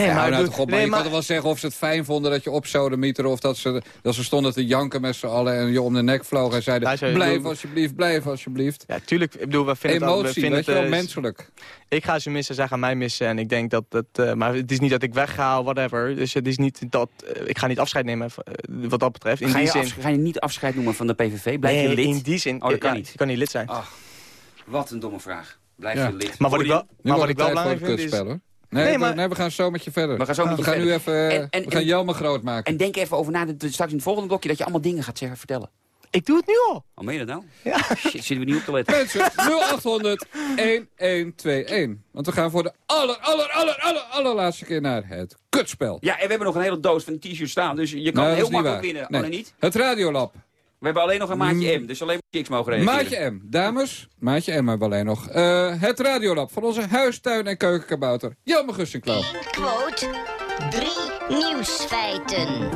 Speaker 6: nee. Ja,
Speaker 12: maar
Speaker 6: nou toch op, maar
Speaker 12: nee,
Speaker 6: je
Speaker 12: maar-
Speaker 6: kan toch wel zeggen of ze het fijn vonden dat je opsodemieterde... of dat ze, dat ze stonden te janken met z'n allen en je om de nek vloog... en zeiden,
Speaker 12: ik
Speaker 6: blijf
Speaker 12: bedoel-
Speaker 6: alsjeblieft, blijf alsjeblieft.
Speaker 12: Ja, tuurlijk. Ik bedoel, we vinden het al- we
Speaker 6: Emotie,
Speaker 12: vinden
Speaker 6: weet je wel,
Speaker 12: het, eh,
Speaker 6: menselijk.
Speaker 12: Ik ga ze missen, zij gaan mij missen. En ik denk dat het... eh, maar het is niet dat ik wegga, whatever. Dus het is niet dat... eh, ik ga niet afscheid nemen wat dat betreft. In
Speaker 5: Ga
Speaker 12: die
Speaker 5: je,
Speaker 12: zin...
Speaker 5: ga je niet afscheid noemen van de PVV? Blijf
Speaker 12: nee,
Speaker 5: je lid?
Speaker 12: in die zin...
Speaker 5: Oh, dat kan
Speaker 12: ja,
Speaker 5: niet.
Speaker 12: Je kan niet lid zijn.
Speaker 5: Ach, wat een domme vraag. Blijf
Speaker 6: Ja.
Speaker 5: je lid.
Speaker 12: Maar wat ik wel, maar wat ik
Speaker 6: het
Speaker 12: wel
Speaker 6: tijd voor
Speaker 12: belangrijk
Speaker 6: het
Speaker 12: vind is...
Speaker 6: Nee,
Speaker 12: Nee,
Speaker 6: we-
Speaker 12: maar-
Speaker 6: nee, we gaan zo met je verder.
Speaker 5: We gaan zo met je
Speaker 6: gaan nu even...
Speaker 5: En- en-
Speaker 6: we gaan Jelme groot maken.
Speaker 5: En denk even over na, dat- straks in het volgende blokje... dat je allemaal dingen gaat zeggen, vertellen.
Speaker 12: Ik doe het nu al.
Speaker 5: Al meen je dat nou? Shit, zitten we niet op te letten.
Speaker 6: Mensen, 0800 1121. Want we gaan voor de aller, aller, aller, aller, allerlaatste keer naar het kutspel.
Speaker 5: Ja, en we hebben nog een hele doos van t-shirts staan. Dus je kan
Speaker 6: Nou,
Speaker 5: heel makkelijk winnen.
Speaker 6: Nee.
Speaker 5: Oh, nee, niet?
Speaker 6: Het Radiolab.
Speaker 5: We hebben alleen nog een maatje M. Dus alleen maar chicks mogen reageren.
Speaker 6: Maatje M. Dames, Maatje M hebben we alleen nog. Eh, het Radiolab van onze huistuin- en keukenkabouter. Jelme Gussinklo.
Speaker 15: Quote, drie nieuwsfeiten.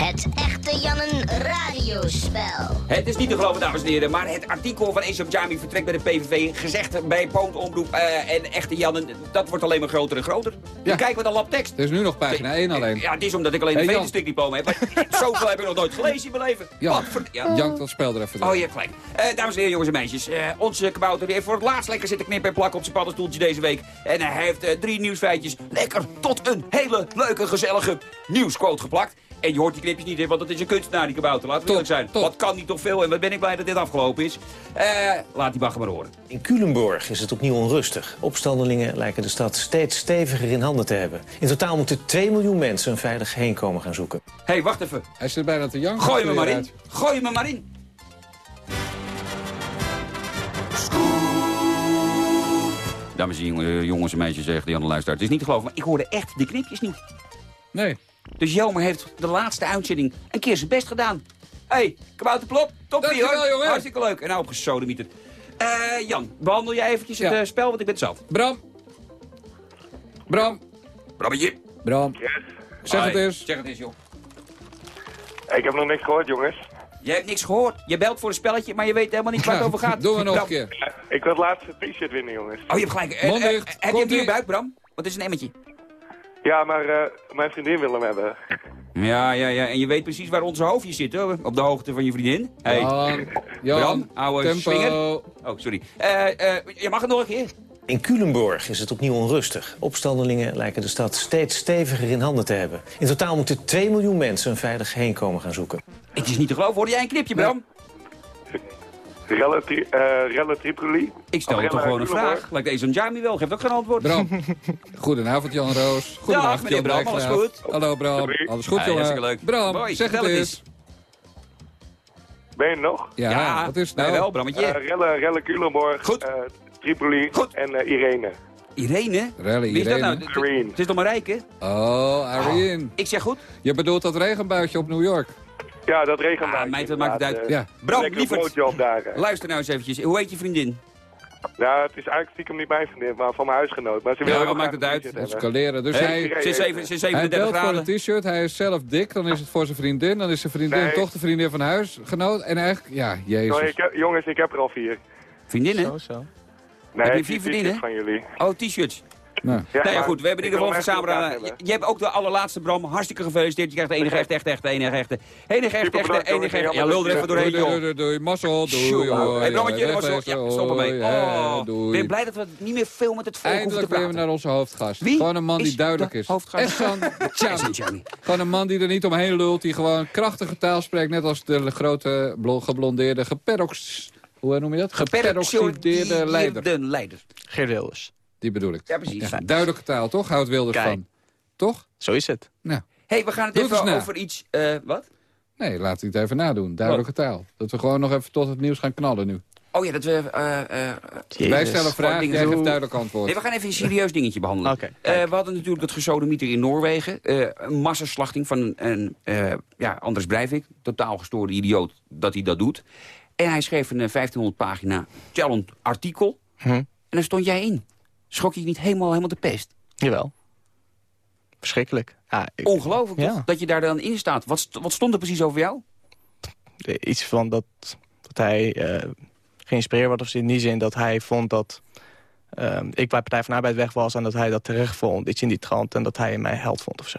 Speaker 15: Het echte Jannen radiospel.
Speaker 5: Het is niet te geloven, dames en heren, maar het artikel van Esam Jami vertrekt bij de PVV, gezegd bij Poont Omroep eh, en echte Jannen, dat wordt alleen maar groter en groter. Ja. Kijken we dan labtekst.
Speaker 6: Er is nu nog pagina 1 alleen.
Speaker 5: Ja, het is omdat ik alleen
Speaker 6: Hey,
Speaker 5: een vetenstrikdiploma heb. Maar (laughs) zoveel heb ik nog nooit gelezen in mijn leven.
Speaker 6: Jan,
Speaker 5: Wat ver- ja.
Speaker 6: Jank dat spel er even door.
Speaker 5: Oh, je hebt gelijk. Eh, dames en heren, jongens en meisjes. eh, onze kabouter die heeft voor het laatst lekker zitten knippen en plakken op zijn paddenstoeltje deze week. En hij heeft eh, drie nieuwsfeitjes lekker tot een hele leuke, gezellige nieuwsquote geplakt. En je hoort die knipjes niet, want het is een kunstenaar, die kabouter. Laten we eerlijk zijn. Wat kan niet toch veel en wat ben ik blij dat dit afgelopen is. Eh, laat die bagger maar horen.
Speaker 16: In Culemborg is het opnieuw onrustig. Opstandelingen lijken de stad steeds steviger in handen te hebben. In totaal moeten 2 miljoen mensen een veilig heenkomen gaan zoeken.
Speaker 5: Hé, hey, wacht even.
Speaker 6: Hij zit bijna te janken.
Speaker 5: Gooi me maar in. Gooi me maar in. Dames en heren, jongens en meisjes, zegt die andere luisteraar. Het is niet te geloven, maar ik hoorde echt de knipjes niet.
Speaker 6: Nee.
Speaker 5: Dus Jelmer heeft de laatste uitzending een keer zijn best gedaan. Hé, hey, kabouterplop, top hier hoor.
Speaker 6: jongen.
Speaker 5: Hartstikke leuk. En nou opgesodemieterd. Eh Jan, behandel jij eventjes het
Speaker 6: Ja.
Speaker 5: eh, spel, want ik ben zat.
Speaker 6: Bram. Bram.
Speaker 5: Brammetje.
Speaker 6: Bram. Zeg het eens.
Speaker 5: Zeg het eens, joh.
Speaker 17: Ik heb nog niks gehoord, jongens.
Speaker 5: Je hebt niks gehoord. Je belt voor een spelletje, maar je weet helemaal niet waar het over gaat.
Speaker 6: Doen we nog
Speaker 5: Bram.
Speaker 6: een keer.
Speaker 17: Ik wil het laatste t-shirt winnen, jongens.
Speaker 5: Oh, je hebt gelijk. Eh, eh, heb je hem je buik, Bram? Wat is een emmetje?
Speaker 17: Ja, maar eh, mijn vriendin wil hem hebben.
Speaker 5: Ja, ja, ja. En je weet precies waar onze hoofdjes zitten, hoor. Op de hoogte van je vriendin. Hey.
Speaker 6: Jan, Jan,
Speaker 5: Bram, ouwe
Speaker 6: tempo.
Speaker 5: swinger. Oh, sorry. Eh, eh, je mag het nog een keer.
Speaker 16: In Culemborg is het opnieuw onrustig. Opstandelingen lijken de stad steeds steviger in handen te hebben. In totaal moeten 2 miljoen mensen een veilig heenkomen gaan zoeken.
Speaker 5: Het is niet te geloven. Hoorde jij een knipje, Bram?
Speaker 17: Relle, tri eh, Tripoli.
Speaker 5: Ik stel toch gewoon een vraag. Lijkt deze een Jamie wel. Geeft ook geen antwoord.
Speaker 6: Bram. Goedenavond, Jan Roos. Goedenavond,
Speaker 5: meneer
Speaker 6: Jan
Speaker 5: Bram, alles goed?
Speaker 6: Hallo, Bram. Alles goed, jongen?
Speaker 5: hartstikke leuk.
Speaker 6: Bram, zeg het eens.
Speaker 17: Ben je nog?
Speaker 6: Ja,
Speaker 5: Ja,
Speaker 6: wat is het nou?
Speaker 5: wel, Brammetje.
Speaker 17: Eh, Relle, Relle Culemborg,
Speaker 5: Goed.
Speaker 17: eh, Tripoli
Speaker 5: Goed.
Speaker 17: en eh, Irene.
Speaker 5: Irene?
Speaker 6: Rally,
Speaker 5: Wie is dat
Speaker 6: Irene.
Speaker 5: nou? Het-
Speaker 17: Irene.
Speaker 5: Het is nog maar rijk, hè?
Speaker 6: Oh, Irene.
Speaker 5: Ik zeg goed.
Speaker 6: Je bedoelt dat regenbuitje op New York?
Speaker 17: Ja, dat regent
Speaker 5: Ah, meid, wat maakt het uit?
Speaker 6: Ja.
Speaker 5: Bram, lieverd.
Speaker 17: daar. hè.
Speaker 5: Luister nou eens eventjes. Hoe heet je vriendin?
Speaker 17: Ja, het is eigenlijk stiekem niet mijn vriendin, maar van mijn huisgenoot. Maar ze
Speaker 5: Ja, wat maakt het uit?
Speaker 6: Dat kaleren. Dus
Speaker 5: Hey,
Speaker 6: hij,
Speaker 5: Ze is
Speaker 17: ze.
Speaker 6: hij
Speaker 5: 37
Speaker 6: belt voor een t-shirt. Hij is zelf dik. Dan is het voor zijn vriendin. Dan is zijn vriendin
Speaker 17: Nee.
Speaker 6: toch de vriendin van huisgenoot. En eigenlijk, ja,
Speaker 17: Nou,
Speaker 6: jezus.
Speaker 17: ik heb- jongens, ik heb er al vier.
Speaker 5: Vriendinnen?
Speaker 12: Zo, zo.
Speaker 17: Nee,
Speaker 5: Heb je
Speaker 17: vier
Speaker 5: vriendinnen?
Speaker 17: van jullie.
Speaker 5: Oh, t-shirts.
Speaker 6: Nou.
Speaker 17: Ja,
Speaker 5: nou ja,
Speaker 17: maar
Speaker 5: goed. We hebben in ieder geval
Speaker 17: echt graag
Speaker 5: Je, je hebt ook de allerlaatste, Bram. Hartstikke gefeliciteerd. Je krijgt de enige echte, echte, echte, enige echte. Enige echte, echte, enige echte. Ja, lul er even doorheen,
Speaker 6: Doei, doei,
Speaker 5: joh.
Speaker 6: doei, doei, mazzel, doei,
Speaker 5: Brammetje, was
Speaker 6: hoi,
Speaker 5: zo- ja, stop ermee. Oh, ben blij dat we niet meer veel met het volk hoeven te
Speaker 6: Eindelijk weer
Speaker 5: praten.
Speaker 6: naar onze hoofdgast.
Speaker 5: Wie
Speaker 6: Gewoon een man die duidelijk
Speaker 5: de
Speaker 6: is. Ehsan Chami. (laughs) Gewoon een man die er niet omheen lult. Die gewoon krachtige taal spreekt. Net als de grote blo- geblondeerde geperox... Hoe noem je dat? Geperoxideerde leider.
Speaker 5: De leider.
Speaker 12: Geert Wilders.
Speaker 6: Die bedoel ik.
Speaker 5: Ja, precies.
Speaker 6: duidelijke taal, toch? Houdt Wilders
Speaker 12: Kijk.
Speaker 6: van. Toch?
Speaker 12: Zo is het.
Speaker 6: Nou.
Speaker 5: hey, we gaan het
Speaker 6: Doe
Speaker 5: even over iets... eh, wat?
Speaker 6: Nee, laat hij het even nadoen. Duidelijke taal. Dat we gewoon nog even tot het nieuws gaan knallen nu.
Speaker 5: Oh ja, dat we... eh, eh,
Speaker 6: Wij stellen vragen,
Speaker 5: dingen
Speaker 6: jij geeft duidelijk antwoord.
Speaker 5: Nee, we gaan even een serieus dingetje behandelen. Eh, we hadden natuurlijk het gesodemieter in Noorwegen. Eh, een massaslachting van een, eh, ja, Anders Breivik. Totaal gestoorde idioot dat hij dat doet. En hij schreef een eh, 1500 pagina challenge artikel.
Speaker 12: Hm.
Speaker 5: En daar stond jij in. Schrok je niet helemaal, helemaal de pest?
Speaker 12: Jawel. Verschrikkelijk. Ja, ik-
Speaker 5: Ongelooflijk
Speaker 12: Ja.
Speaker 5: toch? Dat je daar dan in staat. Wat, wat stond er precies over jou?
Speaker 12: eh, iets van dat, dat hij eh, geïnspireerd wordt. Of in die zin dat hij vond dat eh, ik bij Partij van Arbeid weg was... en dat hij dat terecht vond, iets in die trant... en dat hij mij held vond of zo.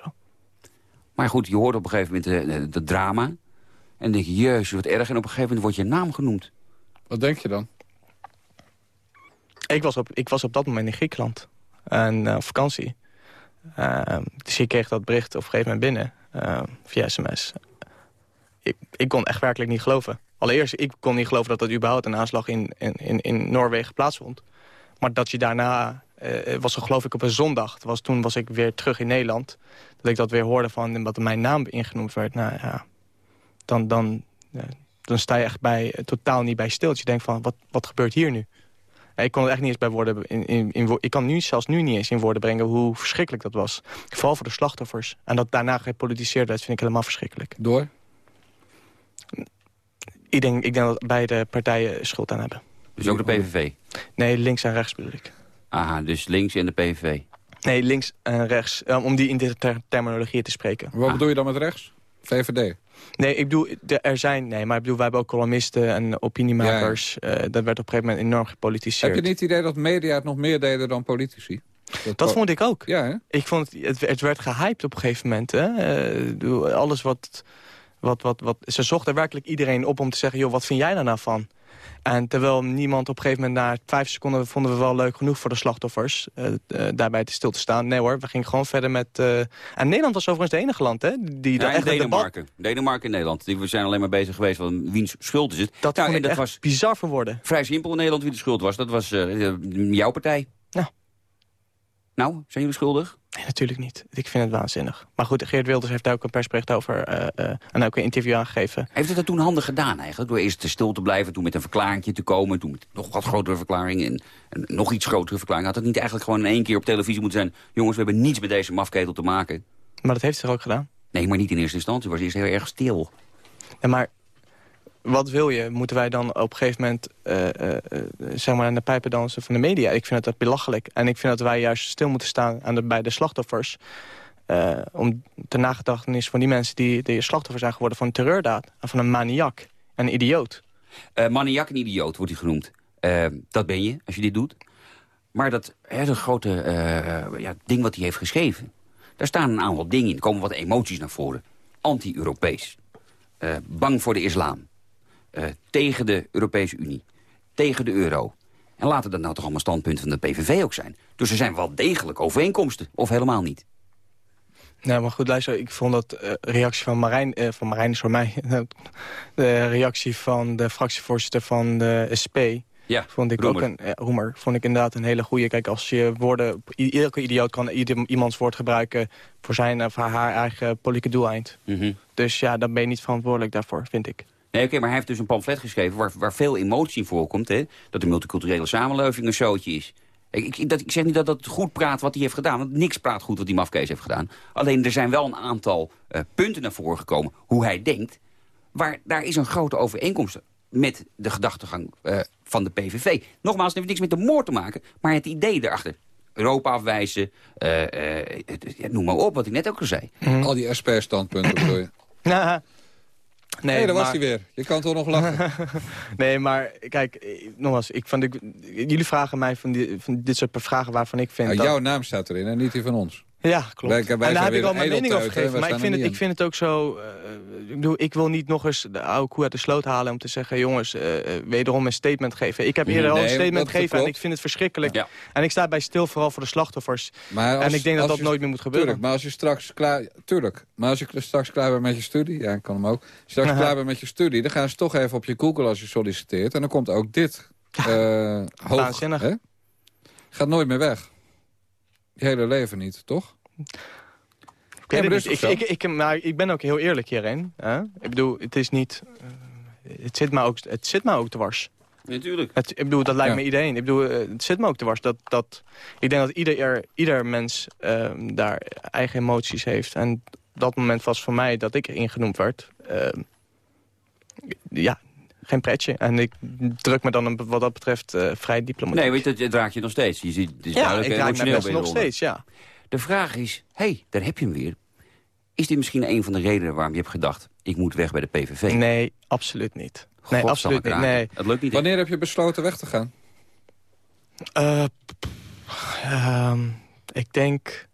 Speaker 5: Maar goed, je hoort op een gegeven moment de, de, de drama. En dan denk je, jezus, wat erg. En op een gegeven moment wordt je naam genoemd.
Speaker 6: Wat denk je dan?
Speaker 12: Ik was op, ik was op dat moment in Griekenland. En eh, op vakantie. Eh, dus ik kreeg dat bericht op een gegeven moment binnen. eh, via sms. Ik, ik kon echt werkelijk niet geloven. Allereerst, ik kon niet geloven dat dat überhaupt een aanslag in, in, in, Noorwegen plaatsvond. Maar dat je daarna, eh, was geloof ik op een zondag. Was, toen was ik weer terug in Nederland. Dat ik dat weer hoorde van dat mijn naam ingenoemd werd. Nou ja, dan, dan, ja, dan sta je echt bij, eh, totaal niet bij stil. Dat je denkt van, wat, wat gebeurt hier nu? Ik kon het echt niet eens bij woorden... In, in, ik kan nu zelfs nu niet eens in woorden brengen hoe verschrikkelijk dat was. Vooral voor de slachtoffers. En dat daarna gepolitiseerd werd, vind ik helemaal verschrikkelijk.
Speaker 6: Door?
Speaker 12: Ik denk, ik denk dat beide partijen schuld aan hebben.
Speaker 5: Dus ook de PVV?
Speaker 12: Nee, links en rechts bedoel ik.
Speaker 5: Aha, dus links en de PVV.
Speaker 12: Nee, links en rechts. om die in deze ter- terminologie te spreken.
Speaker 6: Wat bedoel je dan met rechts? VVD?
Speaker 12: Nee, ik bedoel, er zijn... Nee, maar ik bedoel, wij hebben ook columnisten en opiniemakers. Eh, dat werd op een gegeven moment enorm gepolitiseerd.
Speaker 6: Heb je niet het idee dat media het nog meer deden dan politici?
Speaker 12: Dat vond ik ook.
Speaker 6: Ja, hè?
Speaker 12: Ik vond het, het, werd gehyped op een gegeven moment. Hè? Eh, alles wat, wat, wat, wat... Ze zochten werkelijk iedereen op om te zeggen... joh, wat vind jij daar nou van? En terwijl niemand op een gegeven moment na vijf seconden... vonden we wel leuk genoeg voor de slachtoffers... eh, eh, daarbij te stil te staan. Nee hoor, we gingen gewoon verder met... eh, En Nederland was overigens de enige land, hè? Die
Speaker 5: Ja,
Speaker 12: daar echt een debat...
Speaker 5: Denemarken. Denemarken en Nederland. Die- We zijn alleen maar bezig geweest van wiens schuld is het.
Speaker 12: Dat
Speaker 5: nou, en dat was
Speaker 12: bizar voor woorden.
Speaker 5: vrij simpel in Nederland wie de schuld was. Dat was jouw partij.
Speaker 12: Ja.
Speaker 5: Nou, zijn jullie schuldig?
Speaker 12: Nee, natuurlijk niet. Ik vind het waanzinnig. Maar goed, Geert Wilders heeft daar ook een persbericht over... eh, eh, en ook een interview aangegeven.
Speaker 5: Heeft het dat toen handig gedaan eigenlijk? Door eerst te stil te blijven, toen met een verklaring te komen... toen met nog wat grotere verklaring en nog iets grotere verklaring. Had het niet eigenlijk gewoon in één keer op televisie moeten zijn... jongens, we hebben niets met deze mafketel te maken.
Speaker 12: Maar dat heeft ze ook gedaan.
Speaker 5: Nee, maar niet in eerste instantie. Het was eerst heel erg stil.
Speaker 12: Ja, maar wat wil je? Moeten wij dan op een gegeven moment eh, eh, eh, zeg maar aan de pijpen dansen van de media? Ik vind dat belachelijk. En ik vind dat wij juist stil moeten staan aan de, bij de slachtoffers. eh, om ter nagedachtenis van die mensen die, die slachtoffer zijn geworden van een terreurdaad. En van een maniak. Een idioot.
Speaker 5: Maniak en idioot wordt hij genoemd. Dat ben je, als je dit doet. Maar dat, hè, dat grote ja, ding wat hij heeft geschreven... daar staan een aantal dingen in. Er komen wat emoties naar voren. Anti-Europees. Bang voor de islam. Eh, tegen de Europese Unie. Tegen de euro. En laten dat nou toch allemaal standpunten van de PVV ook zijn. Dus er zijn wel degelijk overeenkomsten. Of helemaal niet.
Speaker 12: Nee, maar goed, luister, ik vond dat eh, reactie van Marijn, eh, van Marijn is voor mij, (laughs) de reactie van de fractievoorzitter van de SP,
Speaker 5: Ja,
Speaker 12: vond ik
Speaker 5: Roemer.
Speaker 12: ook een, Roemer, vond ik inderdaad een hele goede. Kijk, als je woorden, elke idioot kan ieder, iemands woord gebruiken voor zijn of haar eigen politieke doeleind.
Speaker 5: Mhm.
Speaker 12: Dus ja, dan ben je niet verantwoordelijk daarvoor, vind ik.
Speaker 5: Nee, oké, maar hij heeft dus een pamflet geschreven waar, waar veel emotie in voorkomt. Hè? Dat de multiculturele samenleving een zootje is. Ik, ik, dat, ik zeg niet dat dat goed praat wat hij heeft gedaan. Want niks praat goed wat die mafkees heeft gedaan. Alleen er zijn wel een aantal eh, punten naar voren gekomen. Hoe hij denkt. Waar, daar is een grote overeenkomst met de gedachtegang eh, van de PVV. Nogmaals, het heeft niks met de moord te maken. Maar het idee erachter. Europa afwijzen. eh, eh, noem maar op, wat ik net ook al zei.
Speaker 6: Al die SP-standpunten bedoel je? (clears throat)
Speaker 12: nee,
Speaker 6: Nee, daar was hij weer. Je kan toch nog lachen? (laughs)
Speaker 12: nee, maar kijk, eh, nogmaals, ik vond, ik, jullie vragen mij van, die, van dit soort vragen waarvan ik vind
Speaker 6: Ja,
Speaker 12: dat...
Speaker 6: jouw naam staat erin en niet die van ons.
Speaker 12: Ja, klopt.
Speaker 6: Wij- wij
Speaker 12: en daar heb ik al mijn mening over gegeven. Maar ik vind, het, ik vind het ook zo... eh, ik, bedoel, ik wil niet nog eens de oude koe uit de sloot halen... om te zeggen, jongens, eh, eh, wederom een statement geven. Ik heb eerder al een statement gegeven en ik vind het verschrikkelijk.
Speaker 5: Ja.
Speaker 12: En ik sta bij stil vooral voor de slachtoffers.
Speaker 6: Maar als-
Speaker 12: en ik denk dat dat
Speaker 6: je-
Speaker 12: nooit meer moet gebeuren.
Speaker 6: Tuurlijk, maar als je straks klaar... Tuurlijk, maar als je straks klaar bent met je studie... Ja, ik kan hem ook. Als je straks
Speaker 12: Aha.
Speaker 6: klaar bent met je studie... dan gaan ze toch even op je Google als je solliciteert. En dan komt ook dit eh hoog.
Speaker 12: Waanzinnig.
Speaker 6: Hè? Gaat nooit meer weg. Je hele leven niet, toch? Ja,
Speaker 12: niet.
Speaker 6: toch
Speaker 12: ik, ik, ik, maar ik ben ook heel eerlijk hierin. Hè? Ik bedoel, het is niet... eh, het, zit me ook, het zit me ook dwars.
Speaker 5: Natuurlijk.
Speaker 12: Het, ik bedoel, dat lijkt
Speaker 6: Ja.
Speaker 12: me iedereen. Ik bedoel, eh, het zit me ook dwars. Dat, dat, ik denk dat ieder, ieder mens ehm, daar eigen emoties heeft. En dat moment was voor mij dat ik erin genoemd werd. ehm, ja, geen pretje. En ik druk me dan een- wat dat betreft eh, vrij diplomatiek.
Speaker 5: Nee, weet je, dat, raakt je nog steeds. Je ziet, het is
Speaker 12: ja,
Speaker 5: duidelijk
Speaker 12: ik raak me best nog steeds, ja.
Speaker 5: De vraag is, hé, hey, daar heb je hem weer. Is dit misschien een van de redenen waarom je hebt gedacht... ik moet weg bij de PVV?
Speaker 12: Nee, absoluut niet. Nee, absoluut niet. Nee.
Speaker 5: Dat lukt niet.
Speaker 6: Wanneer heb je besloten weg te gaan?
Speaker 12: Eh, ehm, ik denk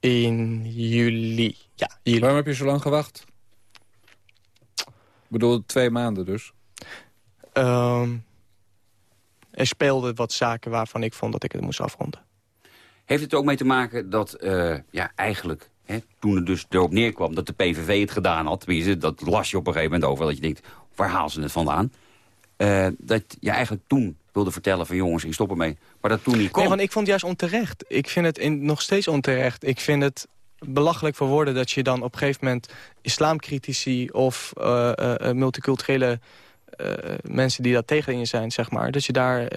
Speaker 12: in juli. Ja, juli.
Speaker 6: Waarom heb je zo lang gewacht? Ik bedoel, twee maanden dus.
Speaker 12: Ehm, er speelden wat zaken waarvan ik vond dat ik het moest afronden.
Speaker 5: Heeft het er ook mee te maken dat, eh, ja, eigenlijk... Hè, toen het dus erop neerkwam dat de PVV het gedaan had... tenminste, dat las je op een gegeven moment over... dat je denkt, waar halen ze het vandaan? Eh, dat je eigenlijk toen wilde vertellen van... jongens, ik stop ermee. Maar dat toen niet kon.
Speaker 12: Nee, want ik vond het juist onterecht. Ik vind het in, nog steeds onterecht. Ik vind het belachelijk voor woorden dat je dan op een gegeven moment... islamcritici of eh, eh, eh, multiculturele mensen die daar tegen je zijn, zeg maar... dat je daar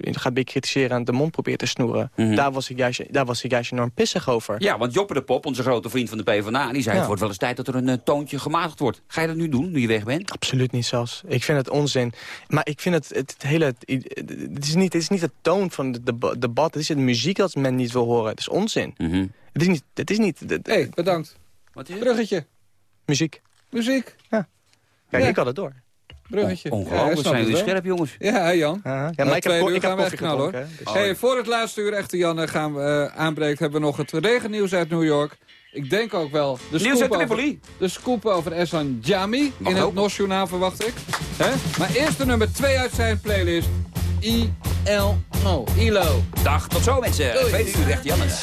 Speaker 12: gaat bekritiseren en de mond probeert te snoeren.
Speaker 5: Mhm.
Speaker 12: daar, was ik juist, daar was ik juist enorm pissig over.
Speaker 5: Ja, want Joppe de Pop, onze grote vriend van de PvdA... die zei,
Speaker 12: Ja.
Speaker 5: het wordt wel eens tijd dat er een toontje gematigd wordt. Ga je dat nu doen, nu je weg bent?
Speaker 12: Absoluut niet zelfs. Ik vind het onzin. Maar ik vind het, het, het hele... Het is, niet, het is niet de toon van het deba- debat. Het is de muziek dat men niet wil horen. Het is onzin.
Speaker 5: Mhm.
Speaker 12: Het is niet... Het is niet
Speaker 6: Hé, bedankt.
Speaker 5: Wat is het?
Speaker 6: Bruggetje.
Speaker 12: muziek.
Speaker 6: Muziek.
Speaker 12: Kijk,
Speaker 6: Ja.
Speaker 12: ik had het door.
Speaker 6: Bruggetje.
Speaker 5: Ongelooflijk,
Speaker 6: Ja,
Speaker 5: zijn jullie scherp, jongens.
Speaker 6: Ja, Jan.
Speaker 12: Ja, ja,
Speaker 6: Na
Speaker 12: maar ik
Speaker 6: twee
Speaker 12: heb,
Speaker 6: uur
Speaker 12: ik heb
Speaker 6: gaan we
Speaker 12: koffie
Speaker 6: knallen, hoor.
Speaker 12: dus-
Speaker 6: Hey, voor het laatste uur echte Janne gaan we, eh, aanbreekt... hebben we nog het regennieuws uit New York. Ik denk ook wel... De
Speaker 5: Nieuws uit
Speaker 6: scoop over,
Speaker 5: Tripoli.
Speaker 6: de scoop over Essan Jami
Speaker 5: Mag
Speaker 6: in het. NOS-journaal verwacht ik. Hè? Maar eerst de nummer 2 uit zijn playlist. I-L-O. ILO.
Speaker 5: Dag, tot zo mensen.
Speaker 6: Doei.
Speaker 5: Tweede uur, echt Jannes.